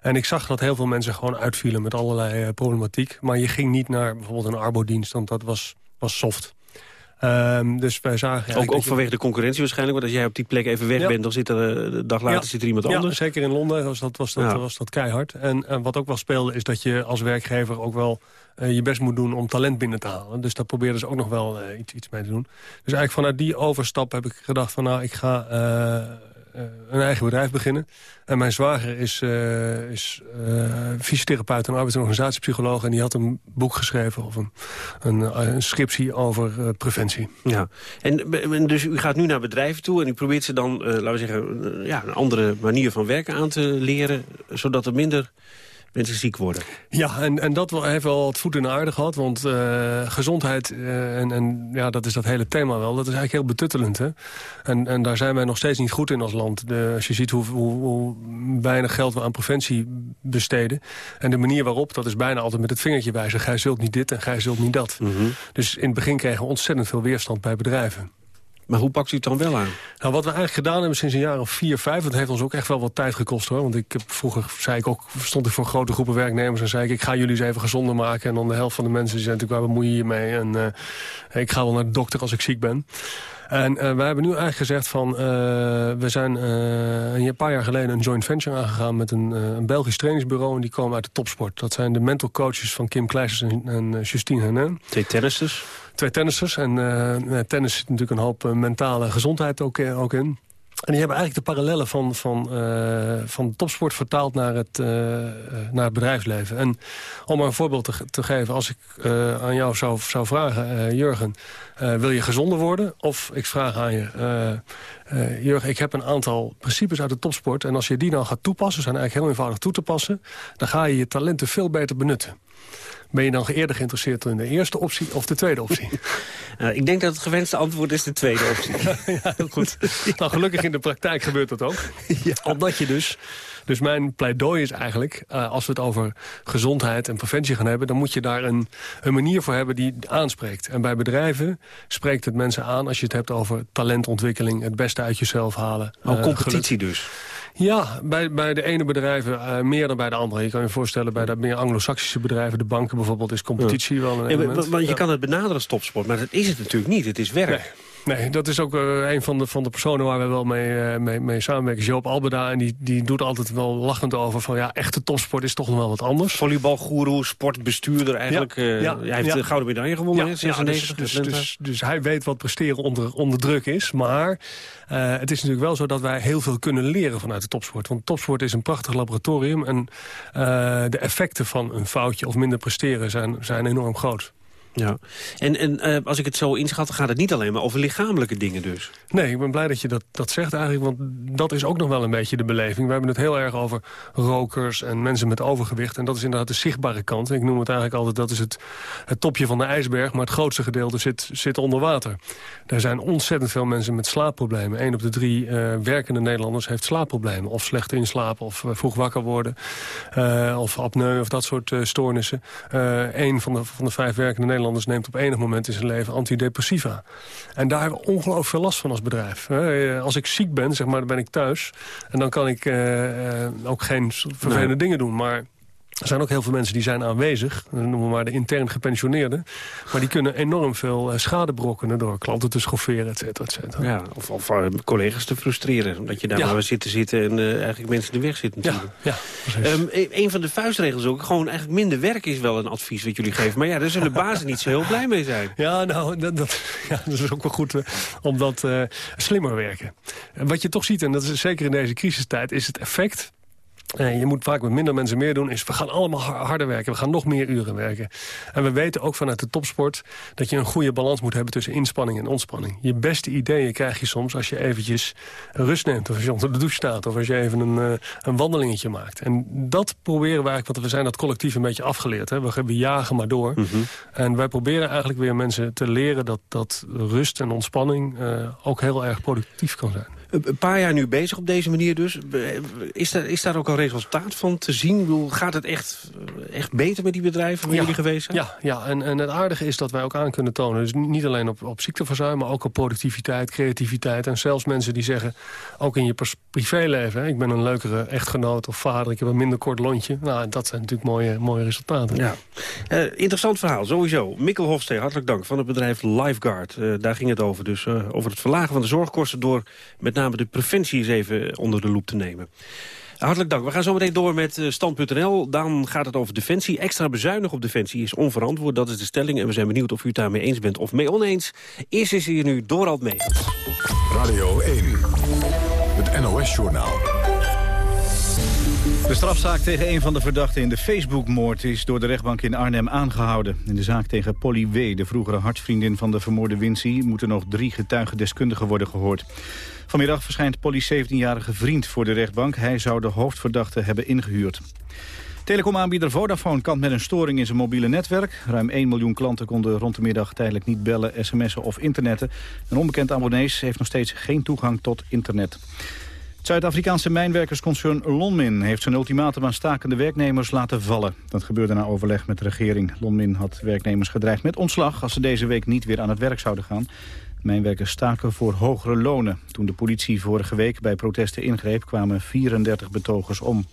En ik zag dat heel veel mensen gewoon uitvielen met allerlei problematiek. Maar je ging niet naar bijvoorbeeld een arbodienst, want dat was, was soft. Um, dus wij zagen... Ook, ook vanwege de concurrentie waarschijnlijk. Want als jij op die plek even weg ja. bent, dan zit er de dag later ja. zit er iemand ja, anders. zeker in Londen was dat, was dat, was dat keihard. En, en wat ook wel speelde is dat je als werkgever ook wel uh, je best moet doen om talent binnen te halen. Dus daar probeerden ze ook nog wel uh, iets, iets mee te doen. Dus eigenlijk vanuit die overstap heb ik gedacht van nou, ik ga uh, een eigen bedrijf beginnen. En mijn zwager is, uh, is uh, fysiotherapeut en arbeids- en organisatiepsycholoog. En die had een boek geschreven of een, een, scriptie over preventie. Ja, en, en, dus u gaat nu naar bedrijven toe en u probeert ze dan, laten we zeggen, ja, een andere manier van werken aan te leren. Zodat er minder mensen ziek worden. Ja, en, en dat heeft wel wat voet in de aarde gehad. Want uh, gezondheid, uh, en, en ja, dat is dat hele thema wel, dat is eigenlijk heel betuttelend. Hè? En, en daar zijn wij nog steeds niet goed in als land. De, als je ziet hoe, hoe, hoe, weinig geld we aan preventie besteden. En de manier waarop, dat is bijna altijd met het vingertje wijzen. Gij zult niet dit en gij zult niet dat. Mhm. Mm -hmm. Dus in het begin kregen we ontzettend veel weerstand bij bedrijven. Maar hoe pakt u het dan wel aan? Nou, wat we eigenlijk gedaan hebben sinds een jaar of vier, vijf... dat heeft ons ook echt wel wat tijd gekost, hoor. Want ik heb, vroeger zei ik ook, stond ik voor grote groepen werknemers... en zei ik, ik ga jullie eens even gezonder maken. En dan de helft van de mensen die zijn natuurlijk, waar bemoei je je mee? En uh, ik ga wel naar de dokter als ik ziek ben. En uh, wij hebben nu eigenlijk gezegd van... Uh, we zijn uh, een paar jaar geleden een joint venture aangegaan... met een, een Belgisch trainingsbureau en die komen uit de topsport. Dat zijn de mental coaches van Kim Kleijsers en, en Justine Henin. Twee tennisters? Twee tennisters. En tennis zit natuurlijk een hoop mentale gezondheid ook, ook in. En die hebben eigenlijk de parallellen van, van, van de topsport vertaald naar het, naar het bedrijfsleven. En om maar een voorbeeld te, te geven, als ik aan jou zou, zou vragen, Jurgen... wil je gezonder worden? Of ik vraag aan je, Jurgen, ik heb een aantal principes uit de topsport... en als je die nou gaat toepassen, zijn eigenlijk heel eenvoudig toe te passen... dan ga je je talenten veel beter benutten. Ben je dan eerder geïnteresseerd in de eerste optie of de tweede optie? Uh, ik denk dat het gewenste antwoord is de tweede optie. ja, heel goed. nou, gelukkig in de praktijk gebeurt dat ook. Ja. Omdat je dus... Dus mijn pleidooi is eigenlijk, uh, als we het over gezondheid en preventie gaan hebben... dan moet je daar een, een manier voor hebben die aanspreekt. En bij bedrijven spreekt het mensen aan als je het hebt over talentontwikkeling... het beste uit jezelf halen. Oh, uh, competitie geluk. dus? Ja, bij, bij de ene bedrijven uh, meer dan bij de andere. Je kan je voorstellen, bij de meer anglo-saxische bedrijven... de banken bijvoorbeeld, is competitie ja. wel een element. Ja, want je ja. kan het benaderen als topsport, maar dat is het natuurlijk niet. Het is werk. Nee. Nee, dat is ook uh, een van de, van de personen waar we wel mee, uh, mee, mee samenwerken. Joop Albeda, en die, die doet altijd wel lachend over van... ja, echte topsport is toch nog wel wat anders. Volleybalgoeroe, sportbestuurder eigenlijk. Ja, uh, ja, hij heeft ja. de gouden medaille gewonnen. Ja, ja dus, dus, dus, dus, hij weet wat presteren onder, onder druk is. Maar het is natuurlijk wel zo dat wij heel veel kunnen leren vanuit de topsport. Want topsport is een prachtig laboratorium. En de effecten van een foutje of minder presteren zijn, zijn enorm groot. Ja, en, en uh, als ik het zo inschat, gaat het niet alleen maar over lichamelijke dingen dus. Nee, ik ben blij dat je dat, dat zegt eigenlijk, want dat is ook nog wel een beetje de beleving. We hebben het heel erg over rokers en mensen met overgewicht. En dat is inderdaad de zichtbare kant. Ik noem het eigenlijk altijd, dat is het, het topje van de ijsberg, maar het grootste gedeelte zit, zit onder water. Er zijn ontzettend veel mensen met slaapproblemen. Eén op de drie uh, werkende Nederlanders heeft slaapproblemen. Of slecht inslapen, of uh, vroeg wakker worden, of apneu, of dat soort stoornissen. Eén van de, van de vijf werkende Nederlanders Nederlanders neemt op enig moment in zijn leven antidepressiva. En daar hebben we ongelooflijk veel last van als bedrijf. Als ik ziek ben, zeg maar, dan ben ik thuis. En dan kan ik uh, ook geen vervelende nee. dingen doen. Maar er zijn ook heel veel mensen die zijn aanwezig. Noemen we maar de intern gepensioneerden. Maar die kunnen enorm veel schade brokkenen... door klanten te schofferen, et cetera, et cetera. Ja, of, of uh, collega's te frustreren. Omdat je daar ja. maar zit te zitten en uh, eigenlijk mensen in de weg zit natuurlijk. Ja, ja um, een van de vuistregels ook, gewoon eigenlijk minder werk is wel een advies wat jullie geven. Maar ja, daar zullen bazen niet zo heel blij mee zijn. Ja, nou, dat, dat, ja, dat is ook wel goed uh, om dat slimmer werken. En wat je toch ziet, en dat is zeker in deze crisistijd, is het effect En je moet vaak met minder mensen meer doen. Is we gaan allemaal harder werken. We gaan nog meer uren werken. En we weten ook vanuit de topsport... dat je een goede balans moet hebben tussen inspanning en ontspanning. Je beste ideeën krijg je soms als je eventjes rust neemt. Of als je onder de douche staat. Of als je even een, uh, een wandelingetje maakt. En dat proberen we eigenlijk... want we zijn dat collectief een beetje afgeleerd. Hè? We, we jagen maar door. Mhm. En wij proberen eigenlijk weer mensen te leren... dat, dat rust en ontspanning uh, ook heel erg productief kan zijn. Een paar jaar nu bezig op deze manier dus. Is daar, is daar ook al resultaat van te zien? Ik bedoel, gaat het echt, echt beter met die bedrijven waar ja, jullie geweest zijn? Ja, ja. En, en het aardige is dat wij ook aan kunnen tonen... dus niet alleen op, op ziekteverzuim, maar ook op productiviteit, creativiteit... en zelfs mensen die zeggen, ook in je privéleven... Hè, ik ben een leukere echtgenoot of vader, ik heb een minder kort lontje. Nou, dat zijn natuurlijk mooie, mooie resultaten. Ja. Uh, interessant verhaal, sowieso. Mikkel Hofstee, hartelijk dank, van het bedrijf Lifeguard. Uh, daar ging het over, dus uh, over het verlagen van de zorgkosten... door met name de preventie eens even onder de loep te nemen. Hartelijk dank. We gaan zo meteen door met stand.nl. Dan gaat het over defensie. Extra bezuinig op defensie is onverantwoord. Dat is de stelling. En we zijn benieuwd of u het daarmee eens bent of mee oneens. Eerst is hier nu Dorald Megens. Radio 1. Het NOS-journaal. De strafzaak tegen een van de verdachten in de Facebookmoord is door de rechtbank in Arnhem aangehouden. In de zaak tegen Polly W., de vroegere hartsvriendin van de vermoorde Wincy, moeten nog drie getuigendeskundigen worden gehoord. Vanmiddag verschijnt Polly's 17-jarige vriend voor de rechtbank. Hij zou de hoofdverdachte hebben ingehuurd. Telecomaanbieder Vodafone kampt met een storing in zijn mobiele netwerk. Ruim 1 miljoen klanten konden rond de middag tijdelijk niet bellen, sms'en of internetten. Een onbekend abonnees heeft nog steeds geen toegang tot internet. Het Zuid-Afrikaanse mijnwerkersconcern Lonmin heeft zijn ultimatum aan stakende werknemers laten vallen. Dat gebeurde na overleg met de regering. Lonmin had werknemers gedreigd met ontslag als ze deze week niet weer aan het werk zouden gaan. Mijnwerkers staken voor hogere lonen. Toen de politie vorige week bij protesten ingreep kwamen 34 betogers om.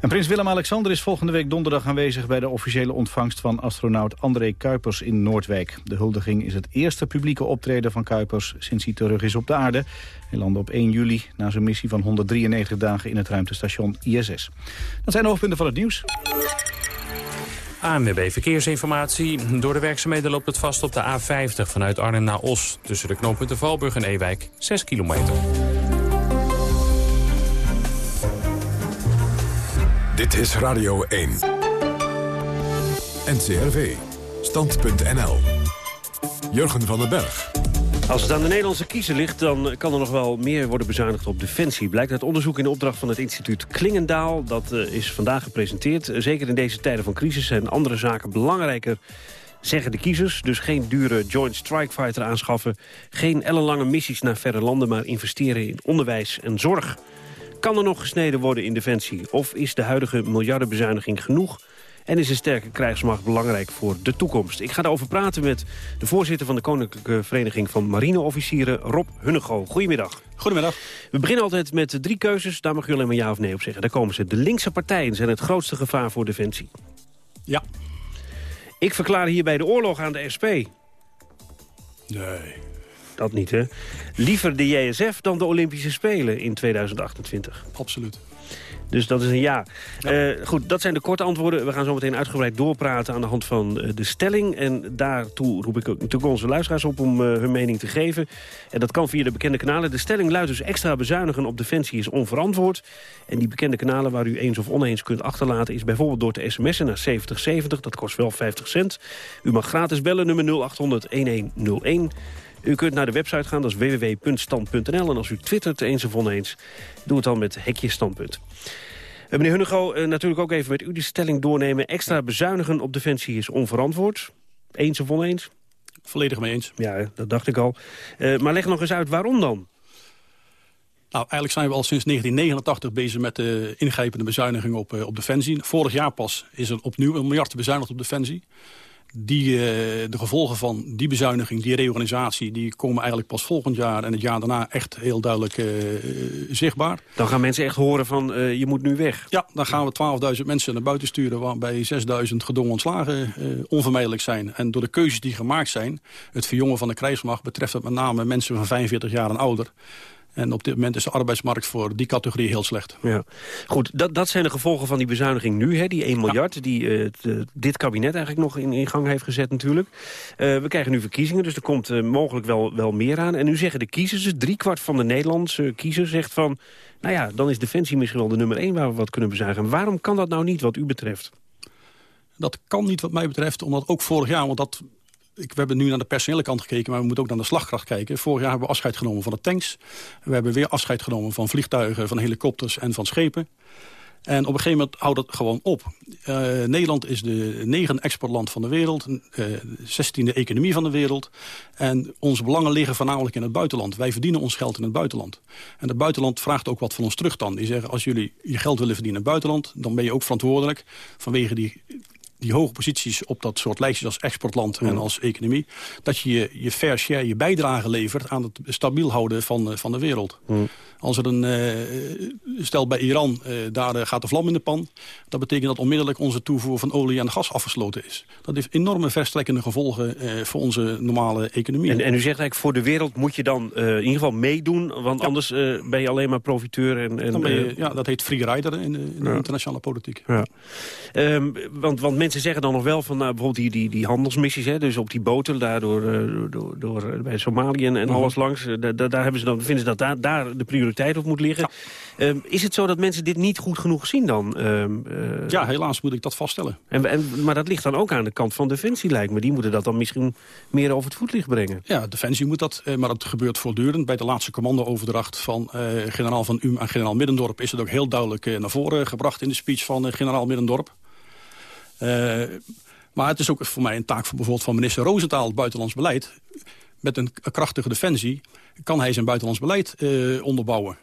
En prins Willem-Alexander is volgende week donderdag aanwezig... bij de officiële ontvangst van astronaut André Kuipers in Noordwijk. De huldiging is het eerste publieke optreden van Kuipers... sinds hij terug is op de aarde. Hij landde op 1 juli na zijn missie van 193 dagen... in het ruimtestation ISS. Dat zijn de hoofdpunten van het nieuws. ANWB Verkeersinformatie. Door de werkzaamheden loopt het vast op de A50 vanuit Arnhem naar Os. Tussen de knooppunten Valburg en Ewijk, 6 kilometer. Dit is Radio 1. NCRV. Stand.nl. Jurgen van den Berg. Als het aan de Nederlandse kiezer ligt, dan kan er nog wel meer worden bezuinigd op defensie. Blijkt uit onderzoek in opdracht van het instituut Klingendaal. Dat uh, is vandaag gepresenteerd. Zeker in deze tijden van crisis zijn andere zaken belangrijker zeggen de kiezers. Dus geen dure Joint Strike Fighter aanschaffen. Geen ellenlange missies naar verre landen, maar investeren in onderwijs en zorg. Kan er nog gesneden worden in defensie? Of is de huidige miljardenbezuiniging genoeg? En is een sterke krijgsmacht belangrijk voor de toekomst? Ik ga daarover praten met de voorzitter van de Koninklijke Vereniging van Marineofficieren, Rob Hunnego. Goedemiddag. Goedemiddag. We beginnen altijd met drie keuzes. Daar mag alleen maar ja of nee op zeggen. Daar komen ze. De linkse partijen zijn het grootste gevaar voor defensie. Ja. Ik verklaar hierbij de oorlog aan de SP. Nee. Dat niet, hè? Liever de JSF dan de Olympische Spelen in 2028. Absoluut. Dus dat is een ja. ja. Uh, goed, dat zijn de korte antwoorden. We gaan zo meteen uitgebreid doorpraten aan de hand van uh, de stelling. En daartoe roep ik ook natuurlijk onze luisteraars op om uh, hun mening te geven. En dat kan via de bekende kanalen. De stelling luidt dus extra bezuinigen op defensie is onverantwoord. En die bekende kanalen waar u eens of oneens kunt achterlaten... is bijvoorbeeld door te sms'en naar 7070. Dat kost wel 50 cent. U mag gratis bellen, nummer 0800-1101. U kunt naar de website gaan, dat is www.stand.nl. En als u twittert eens of oneens, doe het dan met hekje standpunt. Meneer Hunnego, uh, natuurlijk ook even met u de stelling doornemen. Extra bezuinigen op defensie is onverantwoord. Eens of oneens? Volledig mee eens. Ja, dat dacht ik al. Uh, maar leg nog eens uit, waarom dan? Nou, eigenlijk zijn we al sinds 1989 bezig met de ingrijpende bezuiniging op, uh, op defensie. Vorig jaar pas is er opnieuw een miljard bezuinigd op defensie die, uh, de gevolgen van die bezuiniging, die reorganisatie... die komen eigenlijk pas volgend jaar en het jaar daarna echt heel duidelijk uh, zichtbaar. Dan gaan mensen echt horen van uh, je moet nu weg. Ja, dan gaan we 12.000 mensen naar buiten sturen... waarbij 6.000 gedwongen ontslagen onvermijdelijk zijn. En door de keuzes die gemaakt zijn, het verjongen van de krijgsmacht... betreft het met name mensen van 45 jaar en ouder... En op dit moment is de arbeidsmarkt voor die categorie heel slecht. Ja. Goed, dat, dat zijn de gevolgen van die bezuiniging nu, hè, die 1 miljard... die uh, dit kabinet eigenlijk nog in, in gang heeft gezet natuurlijk. Uh, we krijgen nu verkiezingen, dus er komt uh, mogelijk wel, wel meer aan. En nu zeggen de kiezers, dus driekwart van de Nederlandse kiezers zegt van... nou ja, dan is Defensie misschien wel de nummer 1 waar we wat kunnen bezuinigen. Waarom kan dat nou niet wat u betreft? Dat kan niet wat mij betreft, omdat ook vorig jaar... want dat ik, we hebben nu naar de personele kant gekeken, maar we moeten ook naar de slagkracht kijken. Vorig jaar hebben we afscheid genomen van de tanks. We hebben weer afscheid genomen van vliegtuigen, van helikopters en van schepen. En op een gegeven moment houdt het gewoon op. Uh, Nederland is de negende exportland van de wereld, uh, zestiende economie van de wereld. En onze belangen liggen voornamelijk in het buitenland. Wij verdienen ons geld in het buitenland. En het buitenland vraagt ook wat van ons terug dan. Die zeggen, als jullie je geld willen verdienen in het buitenland... dan ben je ook verantwoordelijk vanwege die die hoge posities op dat soort lijstjes als exportland en als economie... dat je je, je fair share, je bijdrage levert aan het stabiel houden van, eh, van de wereld. Als er een, uh, stel bij Iran, uh, daar gaat de vlam in de pan... dat betekent dat onmiddellijk onze toevoer van olie en gas afgesloten is. Dat heeft enorme verstrekkende gevolgen voor onze normale economie. En, en, u zegt eigenlijk, voor de wereld moet je dan in ieder geval meedoen... want anders ben je alleen maar profiteur. En, en je, ja, dat heet free rider in de, in de internationale politiek. Ja. Um, want, want mensen zeggen dan nog wel van nou, bijvoorbeeld die, die, die handelsmissies... Hè, dus op die boten daar door, door, door, bij Somalië en, en mhm. alles langs... daar, daar hebben ze dan, vinden ze dat daar, daar de prioriteit op moet liggen. Ehm, is het zo dat mensen dit niet goed genoeg zien dan? Ehm, eh, ja, helaas moet ik dat vaststellen. En, en, maar dat ligt dan ook aan de kant van Defensie, lijkt me. Die moeten dat dan misschien meer over het voetlicht brengen. Ja, Defensie moet dat, eh, maar dat gebeurt voortdurend. Bij de laatste commandooverdracht van uh, generaal Van Um aan generaal Middendorp... is het ook heel duidelijk naar voren gebracht in de speech van generaal Middendorp. Maar het is ook voor mij een taak van bijvoorbeeld van minister Roosentaal... buitenlands beleid. Met een krachtige defensie kan hij zijn buitenlands beleid onderbouwen.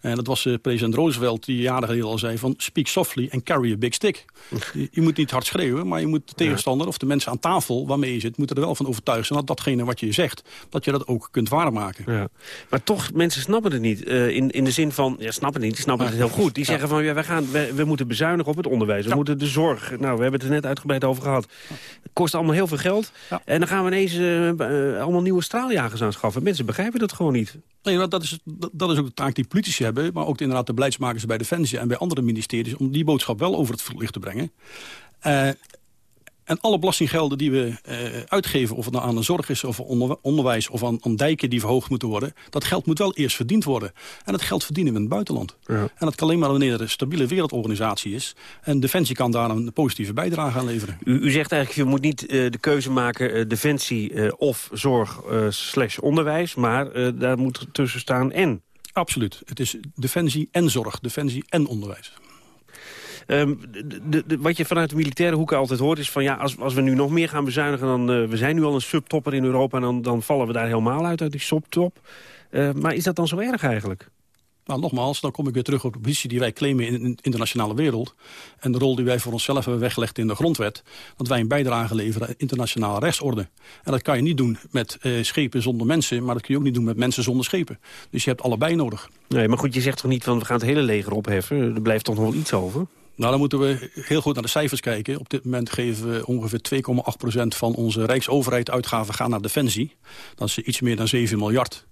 En dat was uh, president Roosevelt die jaren geleden al zei van... speak softly and carry a big stick. je, je, moet niet hard schreeuwen, maar je moet de tegenstander... of de mensen aan tafel waarmee je zit... moeten er wel van overtuigd zijn dat datgene wat je zegt... dat je dat ook kunt waarmaken. Ja. Maar toch, mensen snappen het niet. Uh, in, in de zin van, ja, snappen het niet, die snappen het heel goed. Die zeggen van, ja, we, gaan, we, we moeten bezuinigen op het onderwijs. We moeten de zorg, nou, we hebben het er net uitgebreid over gehad. Het kost allemaal heel veel geld. En dan gaan we ineens uh, allemaal nieuwe straaljagers aanschaffen. Mensen begrijpen dat gewoon niet. Nee, dat is, dat is ook de taak die politici hebben... maar ook inderdaad de beleidsmakers bij Defensie en bij andere ministeries... om die boodschap wel over het licht te brengen. Uh, en alle belastinggelden die we uh, uitgeven, of het nou aan de zorg is... of onder, onderwijs of aan, aan, dijken die verhoogd moeten worden... dat geld moet wel eerst verdiend worden. En dat geld verdienen we in het buitenland. Ja. En dat kan alleen maar wanneer er een stabiele wereldorganisatie is. En Defensie kan daar een positieve bijdrage aan leveren. U, u zegt eigenlijk, je moet niet uh, de keuze maken... Uh, Defensie of zorg slash onderwijs, maar daar moet tussen staan en... Absoluut. Het is defensie en zorg, defensie en onderwijs. Um, de, wat je vanuit de militaire hoeken altijd hoort is van... ja, als, als we nu nog meer gaan bezuinigen... dan uh, we zijn nu al een subtopper in Europa... en dan, dan vallen we daar helemaal uit, uit die subtop. Uh, maar is dat dan zo erg eigenlijk? Nou, nogmaals, dan kom ik weer terug op de positie die wij claimen in de internationale wereld. En de rol die wij voor onszelf hebben weggelegd in de grondwet. Dat wij een bijdrage leveren aan internationale rechtsorde. En dat kan je niet doen met uh, schepen zonder mensen, maar dat kun je ook niet doen met mensen zonder schepen. Dus je hebt allebei nodig. Nee, maar goed, je zegt toch niet van we gaan het hele leger opheffen? Er blijft toch nog wel iets over? Nou, dan moeten we heel goed naar de cijfers kijken. Op dit moment geven we ongeveer 2,8% van onze rijksoverheid uitgaven gaan naar defensie. Dat is iets meer dan 7 miljard.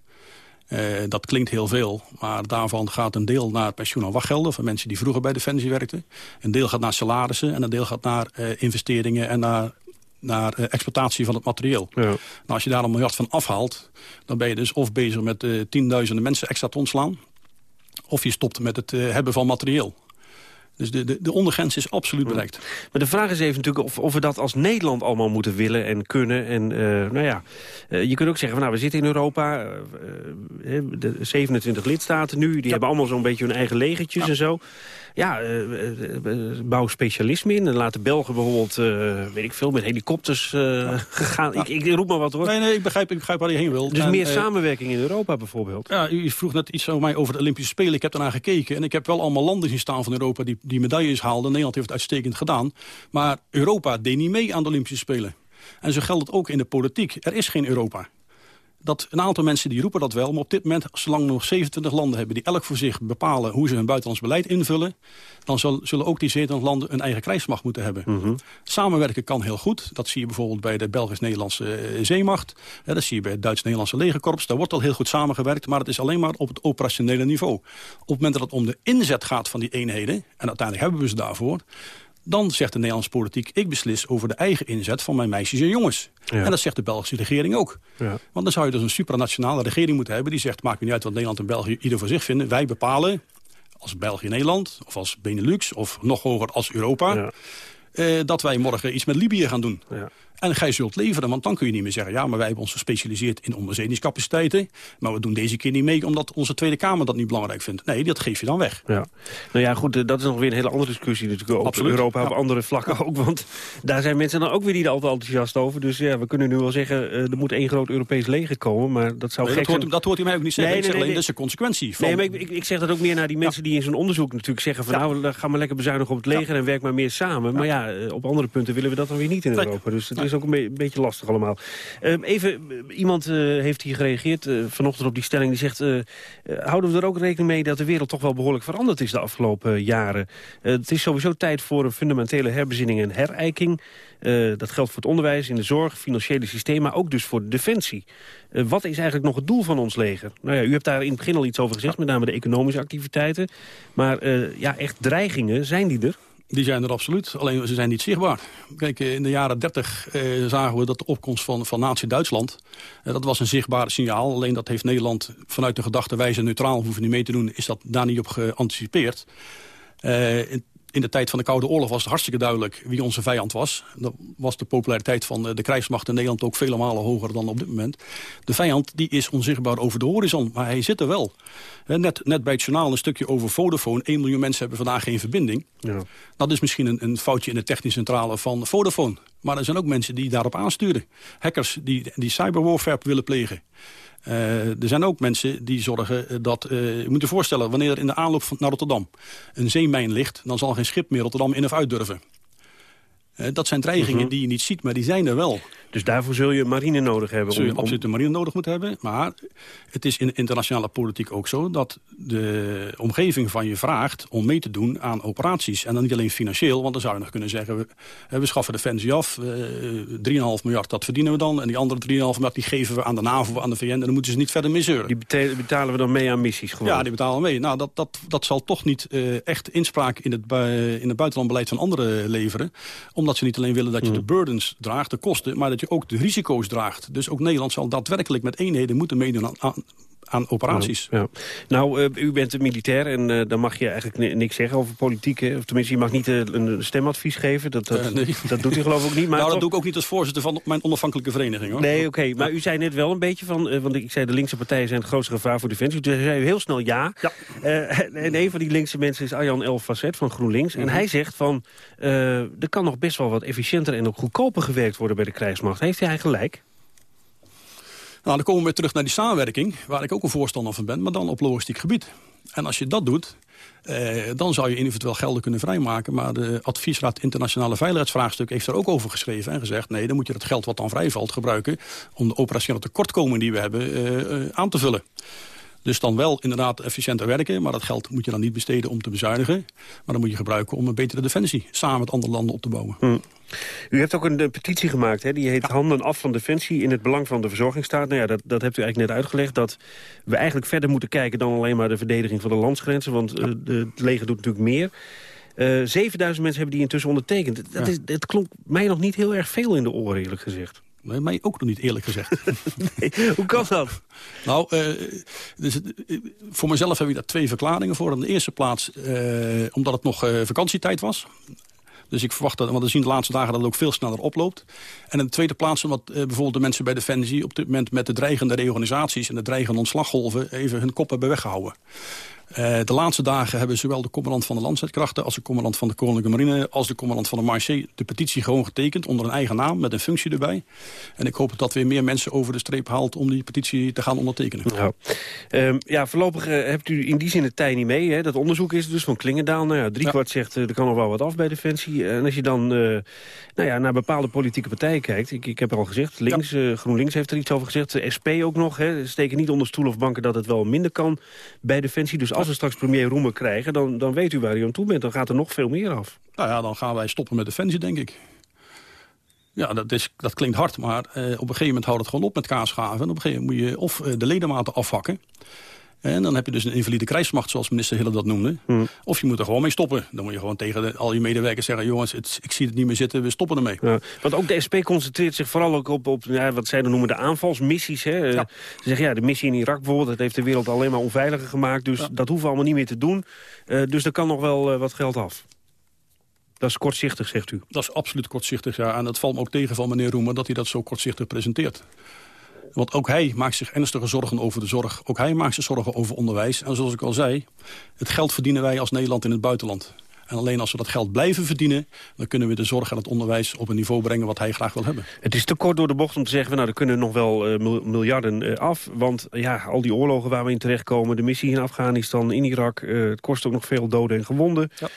Uh, dat klinkt heel veel, maar daarvan gaat een deel naar pensioen- en wachtgelden... van mensen die vroeger bij Defensie werkten. Een deel gaat naar salarissen en een deel gaat naar uh, investeringen... en naar, naar uh, exploitatie van het materieel. Ja. Nou, als je daar een miljard van afhaalt... dan ben je dus of bezig met tienduizenden mensen extra te ontslaan... of je stopt met het hebben van materieel. Dus de, de, de ondergrens is absoluut bereikt. Maar de vraag is even natuurlijk of, of we dat als Nederland allemaal moeten willen en kunnen. En uh, nou ja, uh, je kunt ook zeggen, van, nou, we zitten in Europa, uh, de 27 lidstaten nu, die ja. hebben allemaal zo'n beetje hun eigen legertjes ja. en zo ja, uh, bouw specialisme in. En laten Belgen bijvoorbeeld, weet ik veel, met helikopters uh, gegaan. Ik, ik, roep maar wat hoor. Nee, nee, ik begrijp, ik begrijp waar je heen wil. Dus en, meer samenwerking in Europa bijvoorbeeld. Ja, u vroeg net iets over mij over de Olympische Spelen. Ik heb daarna gekeken en ik heb wel allemaal landen zien staan van Europa die, die medailles haalden. Nederland heeft het uitstekend gedaan. Maar Europa deed niet mee aan de Olympische Spelen. En zo geldt het ook in de politiek. Er is geen Europa. Dat een aantal mensen die roepen dat wel... maar op dit moment, zolang we nog 27 landen hebben... die elk voor zich bepalen hoe ze hun buitenlands beleid invullen... dan zullen ook die 27 landen een eigen krijgsmacht moeten hebben. Mhm. Samenwerken kan heel goed. Dat zie je bijvoorbeeld bij de Belgisch-Nederlandse eh, zeemacht. Dat zie je bij het Duits-Nederlandse legerkorps. Daar wordt al heel goed samengewerkt, maar het is alleen maar op het operationele niveau. Op het moment dat het om de inzet gaat van die eenheden... en uiteindelijk hebben we ze daarvoor dan zegt de Nederlandse politiek... ik beslis over de eigen inzet van mijn meisjes en jongens. En dat zegt de Belgische regering ook. Ja. Want dan zou je dus een supranationale regering moeten hebben... die zegt, maakt me niet uit wat Nederland en België ieder voor zich vinden. Wij bepalen, als België-Nederland, of als Benelux... of nog hoger als Europa... eh, dat wij morgen iets met Libië gaan doen. Ja. En gij zult leveren, want dan kun je niet meer zeggen... ja, maar wij hebben ons gespecialiseerd in onderzeedingscapaciteiten... maar we doen deze keer niet mee omdat onze Tweede Kamer dat niet belangrijk vindt. Nee, dat geef je dan weg. Ja. Nou ja, goed, eh, dat is nog weer een hele andere discussie natuurlijk. Op Absoluut. Europa op Ja. andere vlakken ook. Want daar zijn mensen dan ook weer niet altijd enthousiast over. Dus ja, we kunnen nu wel zeggen, eh, er moet één groot Europees leger komen. Maar dat zou Nee, gek dat, hoort, dat hoort u mij ook niet zeggen. Nee, nee, alleen, nee, dat is een consequentie. Van, Nee, maar ik, ik, ik zeg dat ook meer naar die mensen die in zo'n onderzoek natuurlijk zeggen... van nou, ga maar lekker bezuinigen op het leger en werk maar meer samen. Maar ja, eh, op andere punten willen we dat dan weer niet in. Europa. Dus is ook een, be- een beetje lastig allemaal. Ehm, even, iemand eh, heeft hier gereageerd eh, vanochtend op die stelling. Die zegt, eh, houden we er ook rekening mee dat de wereld toch wel behoorlijk veranderd is de afgelopen jaren? Het is sowieso tijd voor een fundamentele herbezinning en herijking. Dat geldt voor het onderwijs, in de zorg, financiële systeem, maar ook dus voor de defensie. Wat is eigenlijk nog het doel van ons leger? Nou ja, u hebt daar in het begin al iets over gezegd, met name de economische activiteiten. Maar ja, echt dreigingen, zijn die er? Die zijn er absoluut, alleen ze zijn niet zichtbaar. Kijk, eh, in de jaren 30 eh, zagen we dat de opkomst van, van nazi-Duitsland... eh, dat was een zichtbaar signaal. Alleen dat heeft Nederland vanuit de gedachte... wij neutraal, hoeven niet mee te doen... is dat daar niet op geanticipeerd. Eh, in de tijd van de Koude Oorlog was het hartstikke duidelijk wie onze vijand was. Dan was de populariteit van eh, de krijgsmacht in Nederland ook vele malen hoger dan op dit moment. De vijand die is onzichtbaar over de horizon, maar hij zit er wel. Net, net bij het journaal een stukje over Vodafone. 1 miljoen mensen hebben vandaag geen verbinding. Ja. Dat is misschien een, een foutje in de technische centrale van Vodafone. Maar er zijn ook mensen die daarop aansturen. Hackers die, die cyberwarfare willen plegen. Eh, er zijn ook mensen die zorgen eh, dat... eh, je moet je voorstellen, wanneer er in de aanloop van, naar Rotterdam... een zeemijn ligt, dan zal geen schip meer Rotterdam in of uit durven. Eh, dat zijn dreigingen Mhm. die je niet ziet, maar die zijn er wel. Dus daarvoor zul je marine nodig hebben. Zul je om- absoluut een marine nodig moeten hebben. Maar het is in internationale politiek ook zo... dat de omgeving van je vraagt om mee te doen aan operaties. En dan niet alleen financieel, want dan zou je nog kunnen zeggen... we, eh, we schaffen defensie af, eh 3,5 miljard, dat verdienen we dan. En die andere 3,5 miljard die geven we aan de NAVO, aan de VN... en dan moeten ze niet verder miseuren. Die beta- betalen we dan mee aan missies gewoon? Ja, die betalen mee. Nou, dat, dat, dat zal toch niet echt inspraak in het, in het buitenlandbeleid van anderen leveren. Omdat ze niet alleen willen dat je de burdens draagt, de kosten... maar dat je ook de risico's draagt. Dus ook Nederland zal daadwerkelijk met eenheden moeten meedoen aan, aan, aan operaties. Ja. Nou, eh, u bent een militair en eh, dan mag je eigenlijk ni- niks zeggen over politiek. Hè? Of tenminste, je mag niet eh, een stemadvies geven. Dat, dat, nee. dat doet u geloof ik ook niet. Maar nou, dat toch- doe ik ook niet als voorzitter van mijn onafhankelijke vereniging. Hoor. Nee, oké. Maar u zei net wel een beetje van... want ik zei de linkse partijen zijn het grootste gevaar voor defensie. Dus zei u heel snel ja. Eh, en een van die linkse mensen is Arjan El Facet van GroenLinks. En Mhm. hij zegt van... eh, er kan nog best wel wat efficiënter en ook goedkoper gewerkt worden bij de krijgsmacht. Heeft hij gelijk? Nou, dan komen we weer terug naar die samenwerking, waar ik ook een voorstander van ben, maar dan op logistiek gebied. En als je dat doet, eh, dan zou je eventueel gelden kunnen vrijmaken. Maar de adviesraad Internationale Veiligheidsvraagstuk heeft er ook over geschreven en gezegd... nee, dan moet je dat geld wat dan vrijvalt gebruiken om de operationele tekortkomingen die we hebben eh, eh, aan te vullen. Dus dan wel inderdaad efficiënter werken, maar dat geld moet je dan niet besteden om te bezuinigen. Maar dan moet je gebruiken om een betere defensie samen met andere landen op te bouwen. Hm. U heeft ook een eh, petitie gemaakt, hè? die heet Handen af van Defensie in het belang van de verzorgingsstaat. Nou ja, dat, dat hebt u eigenlijk net uitgelegd, dat we eigenlijk verder moeten kijken dan alleen maar de verdediging van de landsgrenzen, want eh, de, het leger doet natuurlijk meer. Eh 7000 mensen hebben die intussen ondertekend. Dat, Ja. is, het klonk mij nog niet heel erg veel in de oren, eerlijk gezegd. Nee, mij ook nog niet eerlijk gezegd. Hoe kan dat? Nou, eh, dus, eh, voor mezelf heb ik daar twee verklaringen voor. In de eerste plaats eh, omdat het nog vakantietijd was. Dus ik verwacht dat, want we zien de laatste dagen dat het ook veel sneller oploopt. En in de tweede plaats omdat eh, bijvoorbeeld de mensen bij Defensie... op dit moment met de dreigende reorganisaties en de dreigende ontslaggolven... even hun kop hebben weggehouden. Uh, de laatste dagen hebben zowel de commandant van de landzetkrachten... als de commandant van de Koninklijke Marine... als de commandant van de Marché de petitie gewoon getekend... onder een eigen naam, met een functie erbij. En ik hoop dat weer meer mensen over de streep haalt... om die petitie te gaan ondertekenen. Nou, um, ja, voorlopig uh, hebt u in die zin het tij niet mee. Hè? Dat onderzoek is dus van Klingendaal. Nou ja, driekwart ja. zegt, uh, er kan nog wel wat af bij Defensie. En als je dan nou ja, naar bepaalde politieke partijen kijkt... ik, ik heb al gezegd, links, ja. GroenLinks heeft er iets over gezegd... de SP ook nog, hè, steken niet onder stoel of banken... dat het wel minder kan bij Defensie. Dus als we straks premier Roemer krijgen, dan, dan weet u waar u aan toe bent. Dan gaat er nog veel meer af. Nou ja, dan gaan wij stoppen met Defensie, denk ik. Ja, dat, is, dat klinkt hard, maar eh, op een gegeven moment houdt het gewoon op met kaasschaven. En op een gegeven moment moet je of eh, de ledematen afhakken... En dan heb je dus een invalide krijgsmacht, zoals minister Hille dat noemde. Hmm. Of je moet er gewoon mee stoppen. Dan moet je gewoon tegen de, al je medewerkers zeggen... jongens, het, ik zie het niet meer zitten, we stoppen ermee. Ja, want ook de SP concentreert zich vooral ook op, op ja, wat zij dan noemen de aanvalsmissies. Hè. Ja. Ze zeggen, ja, de missie in Irak bijvoorbeeld... dat heeft de wereld alleen maar onveiliger gemaakt. Dus dat hoeven we allemaal niet meer te doen. Uh, dus er kan nog wel uh, wat geld af. Dat is kortzichtig, zegt u? Dat is absoluut kortzichtig, ja. En dat valt me ook tegen van meneer Roemer... dat hij dat zo kortzichtig presenteert. Want ook hij maakt zich ernstige zorgen over de zorg. Ook hij maakt zich zorgen over onderwijs. En zoals ik al zei, het geld verdienen wij als Nederland in het buitenland. En alleen als we dat geld blijven verdienen... dan kunnen we de zorg en het onderwijs op een niveau brengen... wat hij graag wil hebben. Het is te kort door de bocht om te zeggen... nou, er kunnen nog wel uh, miljarden uh, af. Want ja, al die oorlogen waar we in terechtkomen... de missie in Afghanistan, in Irak... Het kost ook nog veel doden en gewonden. Ja.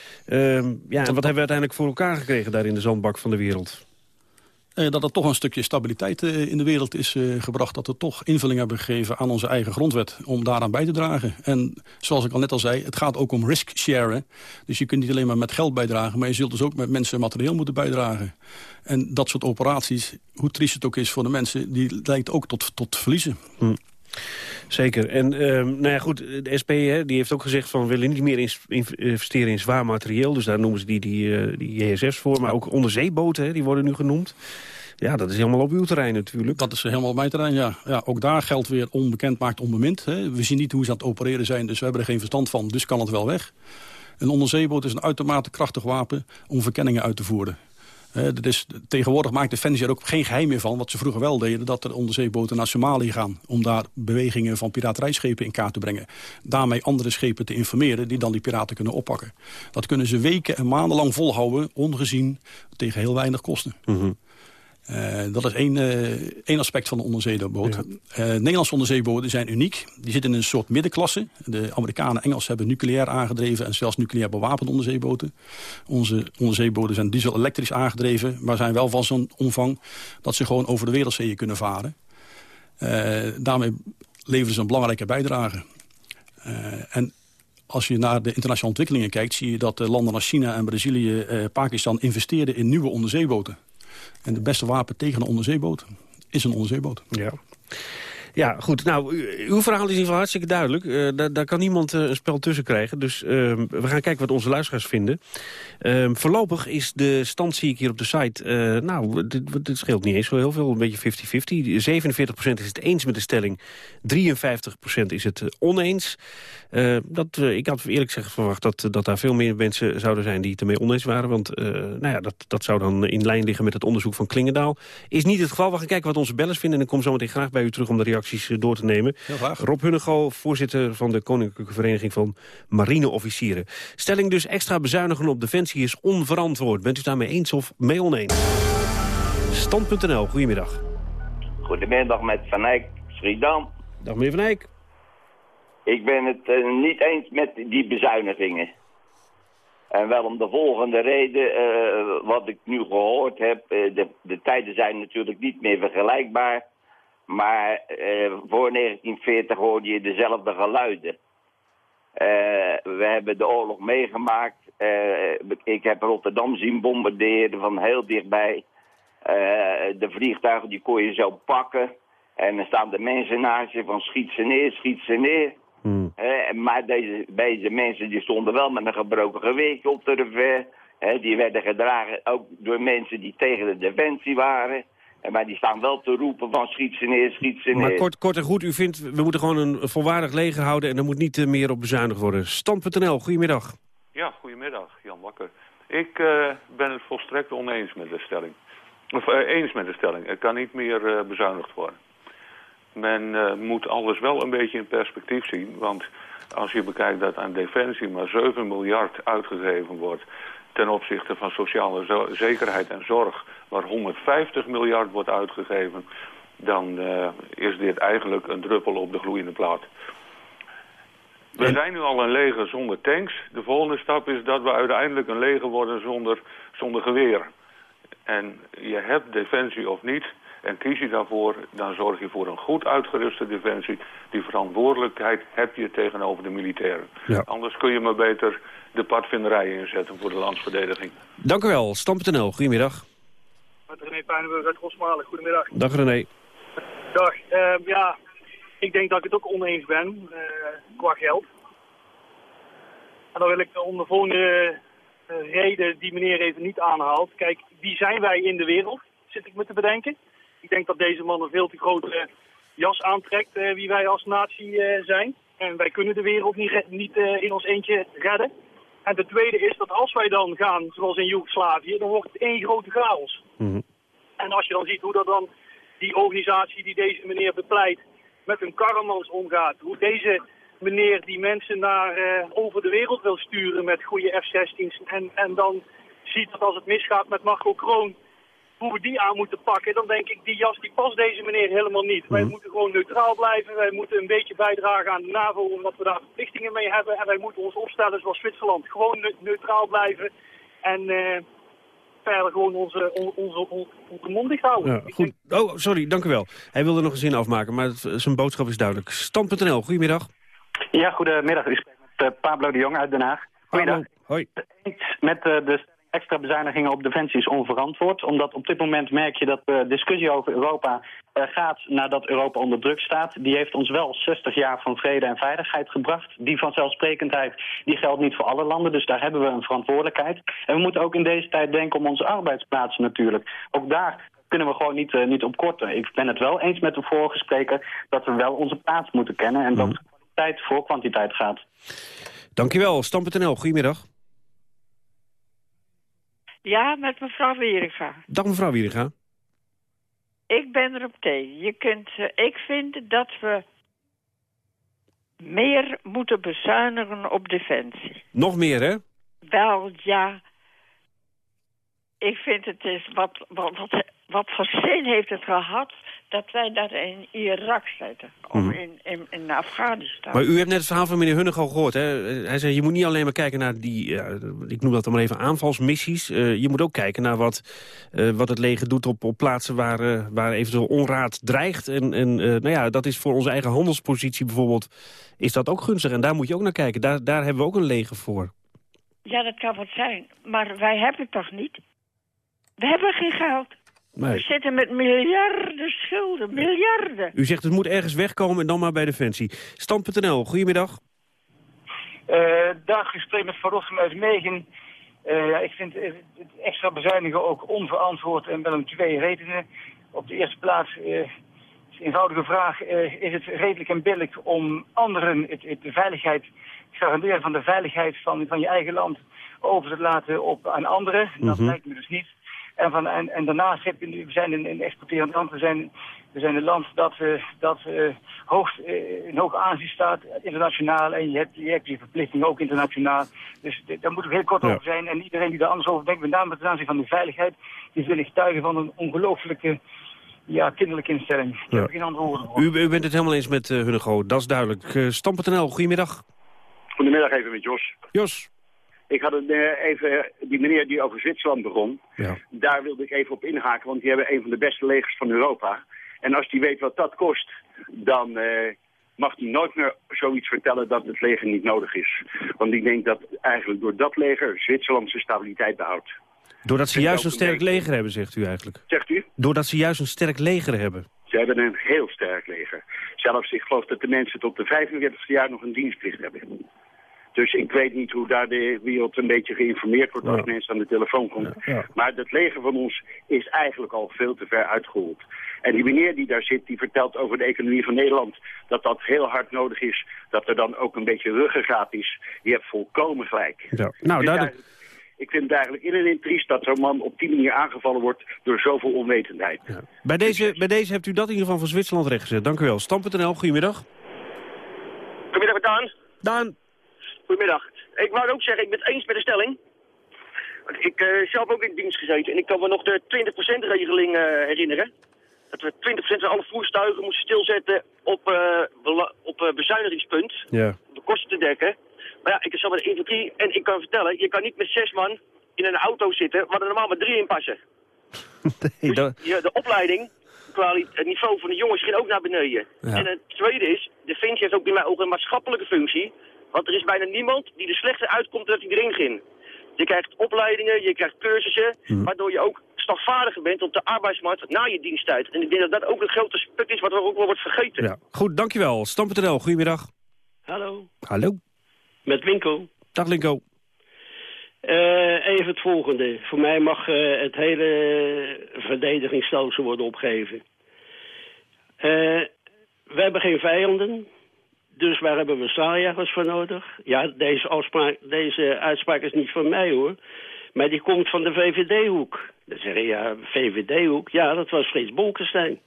ja, en wat hebben we uiteindelijk voor elkaar gekregen... daar in de zandbak van de wereld? Eh, dat er toch een stukje stabiliteit eh, in de wereld is eh, gebracht. Dat we toch invulling hebben gegeven aan onze eigen grondwet om daaraan bij te dragen. En zoals ik al net al zei, het gaat ook om risk sharen. Dus je kunt niet alleen maar met geld bijdragen, maar je zult dus ook met mensen en materieel moeten bijdragen. En dat soort operaties, hoe triest het ook is voor de mensen, die leidt ook tot, tot verliezen. Hm. Zeker. En uh, nou ja, goed, de SP hè, die heeft ook gezegd van we willen niet meer in, investeren in zwaar materieel. Dus daar noemen ze die, die, uh, die JSF's voor. Maar ook onderzeeboten, hè, die worden nu genoemd. Ja, dat is helemaal op uw terrein natuurlijk. Dat is helemaal op mijn terrein, ja. ja ook daar geldt weer onbekend maakt onbemind. Hè. We zien niet hoe ze aan het opereren zijn, dus we hebben er geen verstand van. Dus kan het wel weg. Een onderzeeboot is een uitermate krachtig wapen om verkenningen uit te voeren. Is, tegenwoordig maakt Defensie er ook geen geheim meer van... wat ze vroeger wel deden, dat er onderzeeboten naar Somalië gaan... om daar bewegingen van piraterijschepen in kaart te brengen. Daarmee andere schepen te informeren die dan die piraten kunnen oppakken. Dat kunnen ze weken en maandenlang volhouden, ongezien, tegen heel weinig kosten. Mm uh, dat is één, uh, één aspect van de onderzeeboot. Ja. Uh, Nederlandse onderzeeboten zijn uniek. Die zitten in een soort middenklasse. De Amerikanen en Engelsen hebben nucleair aangedreven... en zelfs nucleair bewapende onderzeeboten. Onze onderzeeboten zijn diesel-elektrisch aangedreven... maar zijn wel van zo'n omvang dat ze gewoon over de wereldzeeën kunnen varen. daarmee leveren ze een belangrijke bijdrage. en als je naar de internationale ontwikkelingen kijkt... zie je dat de landen als China en Brazilië, Pakistan investeerden in nieuwe onderzeeboten. En de beste wapen tegen een onderzeeboot is een onderzeeboot. Ja. Ja, goed. Nou, uw verhaal is in ieder geval hartstikke duidelijk. Uh, daar, daar, kan niemand uh, een spel tussen krijgen. Dus uh, we gaan kijken wat onze luisteraars vinden. Ehm, voorlopig is de stand, zie ik hier op de site... Eh, nou, dit, dit, scheelt niet eens zo heel veel. Een beetje 50-50. 47% is het eens met de stelling. 53% is het oneens. dat, ik had eerlijk gezegd verwacht dat, dat daar veel meer mensen zouden zijn... die het ermee oneens waren. Want nou ja, dat, dat zou dan in lijn liggen met het onderzoek van Klingendaal. Is niet het geval. We gaan kijken wat onze bellers vinden. En ik kom zo meteen graag bij u terug om de reactie eh, door te nemen. Rob Hunnego, voorzitter van de Koninklijke Vereniging van Marineofficieren. Stelling dus extra bezuinigen op defensie is onverantwoord. Bent u daarmee eens of mee oneens? Stand.nl, goedemiddag. Goedemiddag met Van Eyck, Schiedam. Dag meneer Van Eyck. Ik ben het uh, niet eens met die bezuinigingen. En wel om de volgende reden, uh, wat ik nu gehoord heb, uh, de, de, tijden zijn natuurlijk niet meer vergelijkbaar. Maar uh, voor 1940 hoorde je dezelfde geluiden. Uh, we hebben de oorlog meegemaakt. Uh, ik heb Rotterdam zien bombarderen van heel dichtbij. de vliegtuigen die kon je zo pakken. En dan staan de mensen naast je van schiet ze neer, schiet ze neer. Hmm. maar deze, deze mensen die stonden wel met een gebroken geweer op de revers. die werden gedragen ook door mensen die tegen de defensie waren. Maar die staan wel te roepen van schiet ze neer, schiet ze neer. Maar kort, kort en goed, u vindt we moeten gewoon een volwaardig leger houden... en er moet niet uh, meer op bezuinigd worden. Stand.nl, goedemiddag. Ja, goedemiddag, Jan Wakker. Ik uh, ben het volstrekt oneens met de stelling. Of uh, eens met de stelling. Er kan niet meer bezuinigd worden. Men moet alles wel een beetje in perspectief zien, want Als je bekijkt dat aan defensie maar 7 miljard uitgegeven wordt ten opzichte van sociale zekerheid en zorg, waar 150 miljard wordt uitgegeven, dan uh, is dit eigenlijk een druppel op de gloeiende plaat. We zijn nu al een leger zonder tanks. De volgende stap is dat we uiteindelijk een leger worden zonder, zonder geweer. En je hebt defensie of niet, en kies je daarvoor, dan zorg je voor een goed uitgeruste defensie. Die verantwoordelijkheid heb je tegenover de militairen. Anders kun je maar beter de padvinderij inzetten voor de landsverdediging. Dank u wel. Stam.nl, goedemiddag. Met René Pijnenburg uit Rosmalen, goedemiddag. Dag René. Dag, uh, ja, ik denk dat ik het ook oneens ben, uh, qua geld. En dan wil ik om de volgende uh, reden die meneer even niet aanhaalt. Kijk, wie zijn wij in de wereld, zit ik me te bedenken. Ik denk dat deze man een veel te grote jas aantrekt, uh, wie wij als natie zijn. En wij kunnen de wereld niet, niet in ons eentje redden. En de tweede is dat als wij dan gaan, zoals in Joegoslavië, dan wordt het één grote chaos. Mhm. En als je dan ziet hoe dat dan die organisatie die deze meneer bepleit met een karremans omgaat. Hoe deze meneer die mensen naar, uh, over de wereld wil sturen met goede F-16's. En, en dan ziet dat als het misgaat met Marco Kroon, hoe we die aan moeten pakken. Dan denk ik, die jas die past deze meneer helemaal niet. Wij Mhm. moeten gewoon neutraal blijven. Wij moeten een beetje bijdragen aan de NAVO, omdat we daar verplichtingen mee hebben. En wij moeten ons opstellen zoals Zwitserland. Gewoon ne- neutraal blijven. En eh, verder gewoon onze, on- onze, on- onze mond dicht houden. Ja, goed. Oh, sorry, dank u wel. Hij wilde nog een zin afmaken, maar het- zijn boodschap is duidelijk. Stand.nl, goedemiddag. Ja, goedemiddag. U spreekt met eh, Pablo de Jong uit Den Haag. Goeiedag. Hoi. Met eh, de extra bezuinigingen op defensie is onverantwoord. Omdat op dit moment merk je dat de discussie over Europa eh, gaat nadat Europa onder druk staat. Die heeft ons wel 60 jaar van vrede en veiligheid gebracht. Die vanzelfsprekendheid die geldt niet voor alle landen. Dus daar hebben we een verantwoordelijkheid. En we moeten ook in deze tijd denken om onze arbeidsplaatsen natuurlijk. Ook daar kunnen we gewoon niet, eh, niet op korten. Ik ben het wel eens met de vorige spreker dat we wel onze plaats moeten kennen. En dat kwaliteit voor kwantiteit gaat. Dankjewel, Stam.nl, goedemiddag. Ja, met mevrouw Wieringa. Dag mevrouw Wieringa. Ik ben erop tegen. Je kunt, eh, ik vind dat we meer moeten bezuinigen op defensie. Nog meer, hè? Wel, ja. Ik vind het is wat, wat, wat, wat voor zin heeft het gehad dat wij dat in Irak zetten. Of Mhm. in, in, in Afghanistan. Maar u hebt net het verhaal van meneer Hunnig al gehoord. Hè? Hij zei, je moet niet alleen maar kijken naar die, ik noem dat dan maar even aanvalsmissies. Eh, je moet ook kijken naar wat, eh, wat het leger doet op, op plaatsen waar, eh, waar eventueel onraad dreigt. En, en nou ja, dat is voor onze eigen handelspositie bijvoorbeeld, is dat ook gunstig. En daar moet je ook naar kijken. Daar, daar hebben we ook een leger voor. Ja, dat kan wat zijn. Maar wij hebben het toch niet? We hebben geen geld. We zitten met miljarden schulden. Miljarden. U zegt het moet ergens wegkomen en dan maar bij Defensie. Stand.nl, goedemiddag. Eh, dag, ik spreek met Van Rossum uit Megen. Eh, ja, ik vind eh, het extra bezuinigen ook onverantwoord en wel om twee redenen. Op de eerste plaats, eh, is een eenvoudige vraag, eh, is het redelijk en billig om anderen het, het, de veiligheid, het garanderen van de veiligheid van, van je eigen land over te laten op, aan anderen? Dat Mhm. lijkt me dus niet. En, van, en, en daarnaast heb je, nu- we zijn een, een exporterend land, we zijn, we zijn een land dat, eh, dat eh, hoog, eh, in hoog aanzien staat, internationaal. En je hebt, je hebt je verplichtingen ook internationaal. Dus daar moet ik heel kort Ja. over zijn. En iedereen die daar anders over denkt, met name ten aanzien van de veiligheid, die wil ik getuigen van een ongelooflijke ja, kinderlijke instelling. Ik Ja. heb geen andere woorden voor. U, u bent het helemaal eens met uh, Hunnego, dat is duidelijk. Uh, Stam.nl, goedemiddag. Goedemiddag even met Jos. Jos. Ik had het eh, even, die meneer die over Zwitserland begon, Ja. daar wilde ik even op inhaken, want die hebben een van de beste legers van Europa. En als die weet wat dat kost, dan eh, mag hij nooit meer zoiets vertellen dat het leger niet nodig is. Want ik denk dat eigenlijk door dat leger Zwitserland zijn stabiliteit behoudt. Doordat ze juist een sterk leger hebben, zegt u eigenlijk. Zegt u? Doordat ze juist een sterk leger hebben. Ze hebben een heel sterk leger. Zelfs, ik geloof dat de mensen tot de 45 jaar nog een dienstplicht hebben. Dus ik weet niet hoe daar de wereld een beetje geïnformeerd wordt als mensen aan de telefoon komen. Maar het leger van ons is eigenlijk al veel te ver uitgehold. En die meneer die daar zit, die vertelt over de economie van Nederland... dat dat heel hard nodig is, dat er dan ook een beetje ruggengraat is. Je hebt volkomen gelijk. Ja. Nou, Ik vind duidelijk. eigenlijk- Ik vind het eigenlijk in en in triest dat zo'n man op die manier aangevallen wordt door zoveel onwetendheid. Bij deze, bij deze hebt u dat in ieder geval van Zwitserland recht gezet. Dank u wel. Stam.nl, goedemiddag. Goedemiddag, Daan. Daan. Goedemiddag. Ik wou ook zeggen, ik ben het eens met de stelling. Want Ik eh zelf ook in dienst gezeten en ik kan me nog de 20%-regeling eh, herinneren. Dat we 20% van alle voertuigen moesten stilzetten op, eh, op bezuinigingspunt. Ja. Om de kosten te dekken. Maar ja, ik heb zelf bij de infanterie en ik kan vertellen, je kan niet met zes man in een auto zitten waar er normaal maar drie in passen. Nee, dat- Ja, de opleiding, het niveau van de jongens ging ook naar beneden. Ja. En het tweede is, Defensie heeft ook in mijn ogen een maatschappelijke functie. Want er is bijna niemand die er slechter uitkomt dan dat hij erin ging. Je krijgt opleidingen, je krijgt cursussen, Mhm. waardoor je ook standvaardiger bent op de arbeidsmarkt na je diensttijd. En ik denk dat dat ook een groot aspect is wat er ook wel wordt vergeten. Ja. Goed, dankjewel. Stam.nl, goedemiddag. Hallo, Hallo. met Winkel. Dag Linko. Eh, even het volgende. Voor mij mag eh, het hele verdedigingsstelsel worden opgegeven. Eh, we hebben geen vijanden, dus waar hebben we straaljagers voor nodig? Ja, deze, afspraak, deze uitspraak is niet van mij hoor, maar die komt van de VVD-hoek. Dan zeggen ja, VVD-hoek, ja, dat was Frits Bolkestein.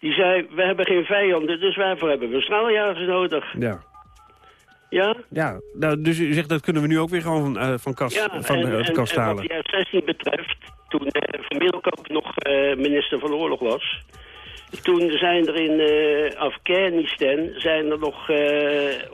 Die zei, we hebben geen vijanden, dus waarvoor hebben we straaljagers nodig? Ja. Ja? Ja, nou, dus u zegt dat kunnen we nu ook weer gewoon eh, van, kast, van en, eh, kast en halen. wat die F-16 betreft, toen uh, Van Middelkamp nog minister van Oorlog was... toen zijn er in eh, Afghanistan zijn er nog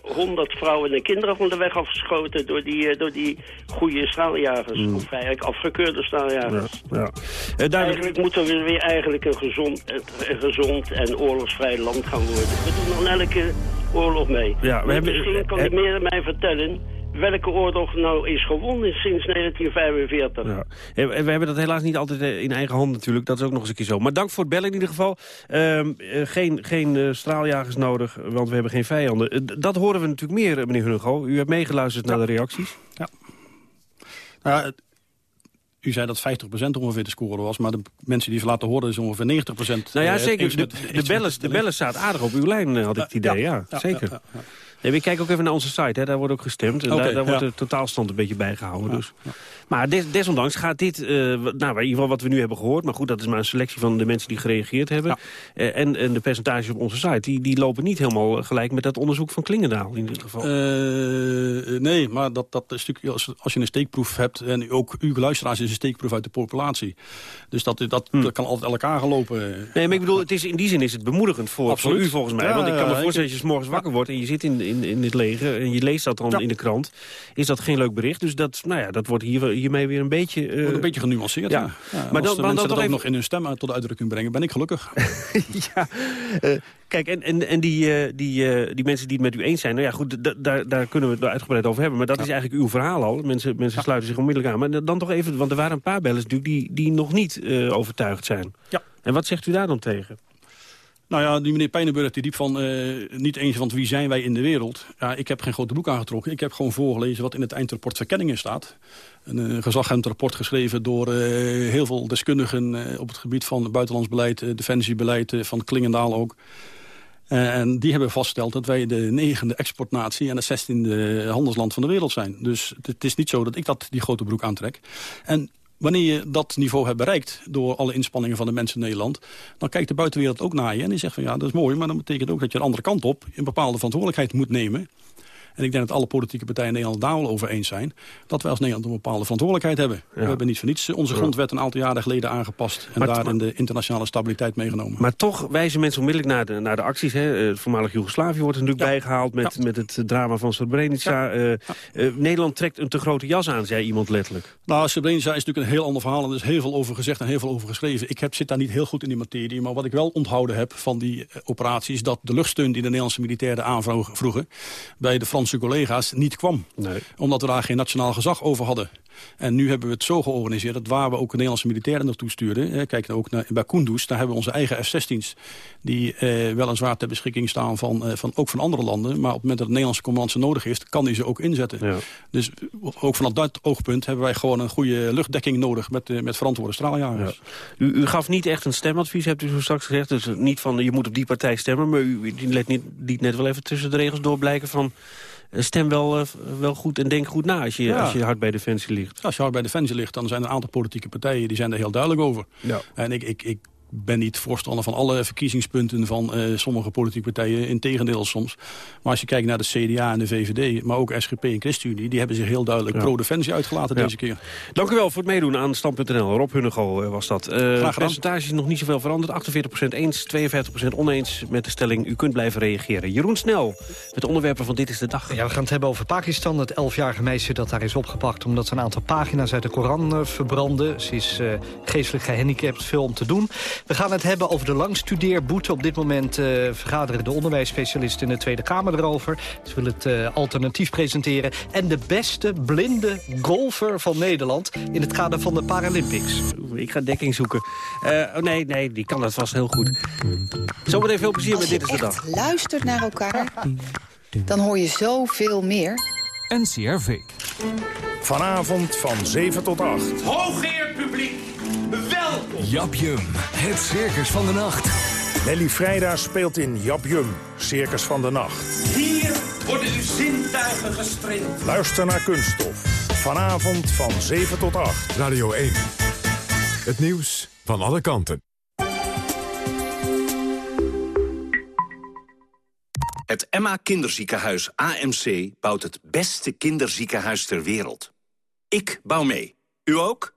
honderd vrouwen en kinderen van de weg afgeschoten... door die, eh, door die goede straaljagers, of eigenlijk afgekeurde straaljagers. Hmm. Ja. Eh, Eigenlijk moeten we weer eigenlijk een gezond, een gezond en oorlogsvrij land gaan worden. We doen aan elke oorlog mee. Ja, we hebben- Misschien kan eh, de meer mij vertellen welke oorlog nou is gewonnen sinds 1945. Ja. Eh, We hebben dat helaas niet altijd eh, in eigen hand natuurlijk. Dat is ook nog eens een keer zo. Maar dank voor het bellen in ieder geval. Ehm, eh, geen geen eh, straaljagers nodig, want we hebben geen vijanden. Dat horen we natuurlijk meer, meneer Hugo. U hebt meegeluisterd naar de reacties. Nou, het- u zei dat 50% ongeveer de score was, maar de mensen die ze laten horen is ongeveer 90%. Nou ja, zeker. De, de, bellen, de stelling. bellen staat aardig op uw lijn, had ik het idee. Ja, ja, zeker. Nee, ik kijk ook even naar onze site, hè. daar wordt ook gestemd. En daar, daar wordt de totaalstand een beetje bijgehouden. Dus. Maar des- desondanks gaat dit, eh, nou, in ieder geval wat we nu hebben gehoord... maar goed, dat is maar een selectie van de mensen die gereageerd hebben. Eh, en, en de percentages op onze site, die, die lopen niet helemaal gelijk... met dat onderzoek van Klingendaal in dit geval. Eh, nee, maar dat, dat is natuurlijk, als, als je een steekproef hebt... en ook uw luisteraars is een steekproef uit de populatie. Dus dat, dat, dat kan altijd elkaar gelopen. Nee, maar ik bedoel, het is, in die zin is het bemoedigend voor, u volgens mij. Ja, Want ik kan me voorstellen, als je 's morgens wakker wordt... en je zit in, in, in dit leger en je leest dat dan in de krant... is dat geen leuk bericht. Dus dat, nou ja, dat wordt hier, hiermee weer een beetje... eh, Wordt een beetje genuanceerd. Ja. Ja. Ja, Maar dan- als de dan dat ook even- nog in hun stem tot uitdrukking brengen, ben ik gelukkig. Eh, kijk, en, en, en die, eh, die, die mensen die het met u eens zijn... nou ja, goed, da- daar, daar kunnen we het uitgebreid over hebben. Maar dat is eigenlijk uw verhaal al. Mensen, mensen sluiten zich onmiddellijk aan. Maar dan toch even, want er waren een paar bellers natuurlijk... die, die nog niet overtuigd zijn. Ja. En wat zegt u daar dan tegen? Nou ja, die meneer Pijnenburg die diep van eh, niet eens van wie zijn wij in de wereld. Ja, ik heb geen grote boek aangetrokken. Ik heb gewoon voorgelezen wat in het eindrapport Verkenningen staat. Een uh, gezaghebbend rapport geschreven door eh, heel veel deskundigen eh, op het gebied van buitenlands beleid, eh, defensiebeleid, eh, van Klingendaal ook. Eh, en die hebben vastgesteld dat wij de negende exportnatie en het zestiende handelsland van de wereld zijn. Dus het is niet zo dat ik dat, die grote broek aantrek. En wanneer je dat niveau hebt bereikt door alle inspanningen van de mensen in Nederland... dan kijkt de buitenwereld ook naar je en die zegt van ja, dat is mooi... maar dat betekent ook dat je de andere kant op een bepaalde verantwoordelijkheid moet nemen... En ik denk dat alle politieke partijen in Nederland daar wel over eens zijn... dat wij als Nederland een bepaalde verantwoordelijkheid hebben. We hebben niet voor niets onze Ja. grondwet een aantal jaren geleden aangepast... en Maar- daarin de internationale stabiliteit meegenomen. Maar toch wijzen mensen onmiddellijk naar de, naar de acties. Hè. Eh, Het voormalig Joegoslavië wordt er natuurlijk bijgehaald... met, met het drama van Srebrenica. Eh, eh, Nederland trekt een te grote jas aan, zei iemand letterlijk. Nou, Srebrenica is natuurlijk een heel ander verhaal... en er is heel veel over gezegd en heel veel over geschreven. Ik heb, zit daar niet heel goed in die materie... maar wat ik wel onthouden heb van die eh, operatie... is dat de luchtsteun die de Nederlandse militairen aanvroegen... bij de Franse collega's niet kwam. Omdat we daar geen nationaal gezag over hadden. En nu hebben we het zo georganiseerd dat waar we ook Nederlandse militairen naartoe stuurden... Kijk nou ook naar, bij Kunduz, daar hebben we onze eigen F-16's... die eh, weliswaar ter beschikking staan van, eh, van, ook van andere landen... maar op het moment dat het Nederlandse command ze nodig heeft... kan die ze ook inzetten. Dus ook vanaf dat oogpunt hebben wij gewoon een goede luchtdekking nodig... met, eh, met verantwoorde straaljagers. U, u gaf niet echt een stemadvies, hebt u zo straks gezegd. Dus niet van je moet op die partij stemmen... maar u liet, niet, liet net wel even tussen de regels door blijken van... eh, Stem wel, eh, wel goed en denk goed na als je, Ja. als je hard bij Defensie ligt. Als je hard bij Defensie ligt, dan zijn er een aantal politieke partijen... die zijn er heel duidelijk over. Ja. En ik, ik, ik ben niet voorstander van alle verkiezingspunten van uh, sommige politieke partijen. Integendeel soms. Maar als je kijkt naar de CDA en de VVD, maar ook SGP en ChristenUnie... die hebben zich heel duidelijk pro-defensie uitgelaten deze keer. Dank u wel voor het meedoen aan Stand.nl. Rob Hunnegel uh, was dat. Uh, percentage nog niet zoveel veranderd. 48% eens, 52% oneens met de stelling... u kunt blijven reageren. Jeroen Snel, met onderwerpen van Dit is de Dag. Ja, we gaan het hebben over Pakistan. Het 11-jarige meisje dat daar is opgepakt... omdat ze een aantal pagina's uit de Koran verbrandde. Ze is geestelijk gehandicapt, veel om te doen. We gaan het hebben over de langstudeerboete. Op dit moment uh, vergaderen de onderwijsspecialisten in de Tweede Kamer erover. Ze willen het uh, alternatief presenteren. En de beste blinde golfer van Nederland in het kader van de Paralympics. Ik ga dekking zoeken. Uh, oh nee, nee, die kan dat vast heel goed. Zometeen veel plezier met Dit is de Dag. Als je luistert naar elkaar, dan hoor je zoveel meer. NCRV. Vanavond van 7 tot 8. Hooggeëerd publiek, welkom. Japjum, het circus van de nacht. Nelly Vrijda speelt in Japjum, Circus van de Nacht. Hier worden uw zintuigen gestreeld. Luister naar Kunststof. Vanavond van 7 tot 8. Radio 1. Het nieuws van alle kanten. Het Emma Kinderziekenhuis AMC bouwt het beste kinderziekenhuis ter wereld. Ik bouw mee. U ook?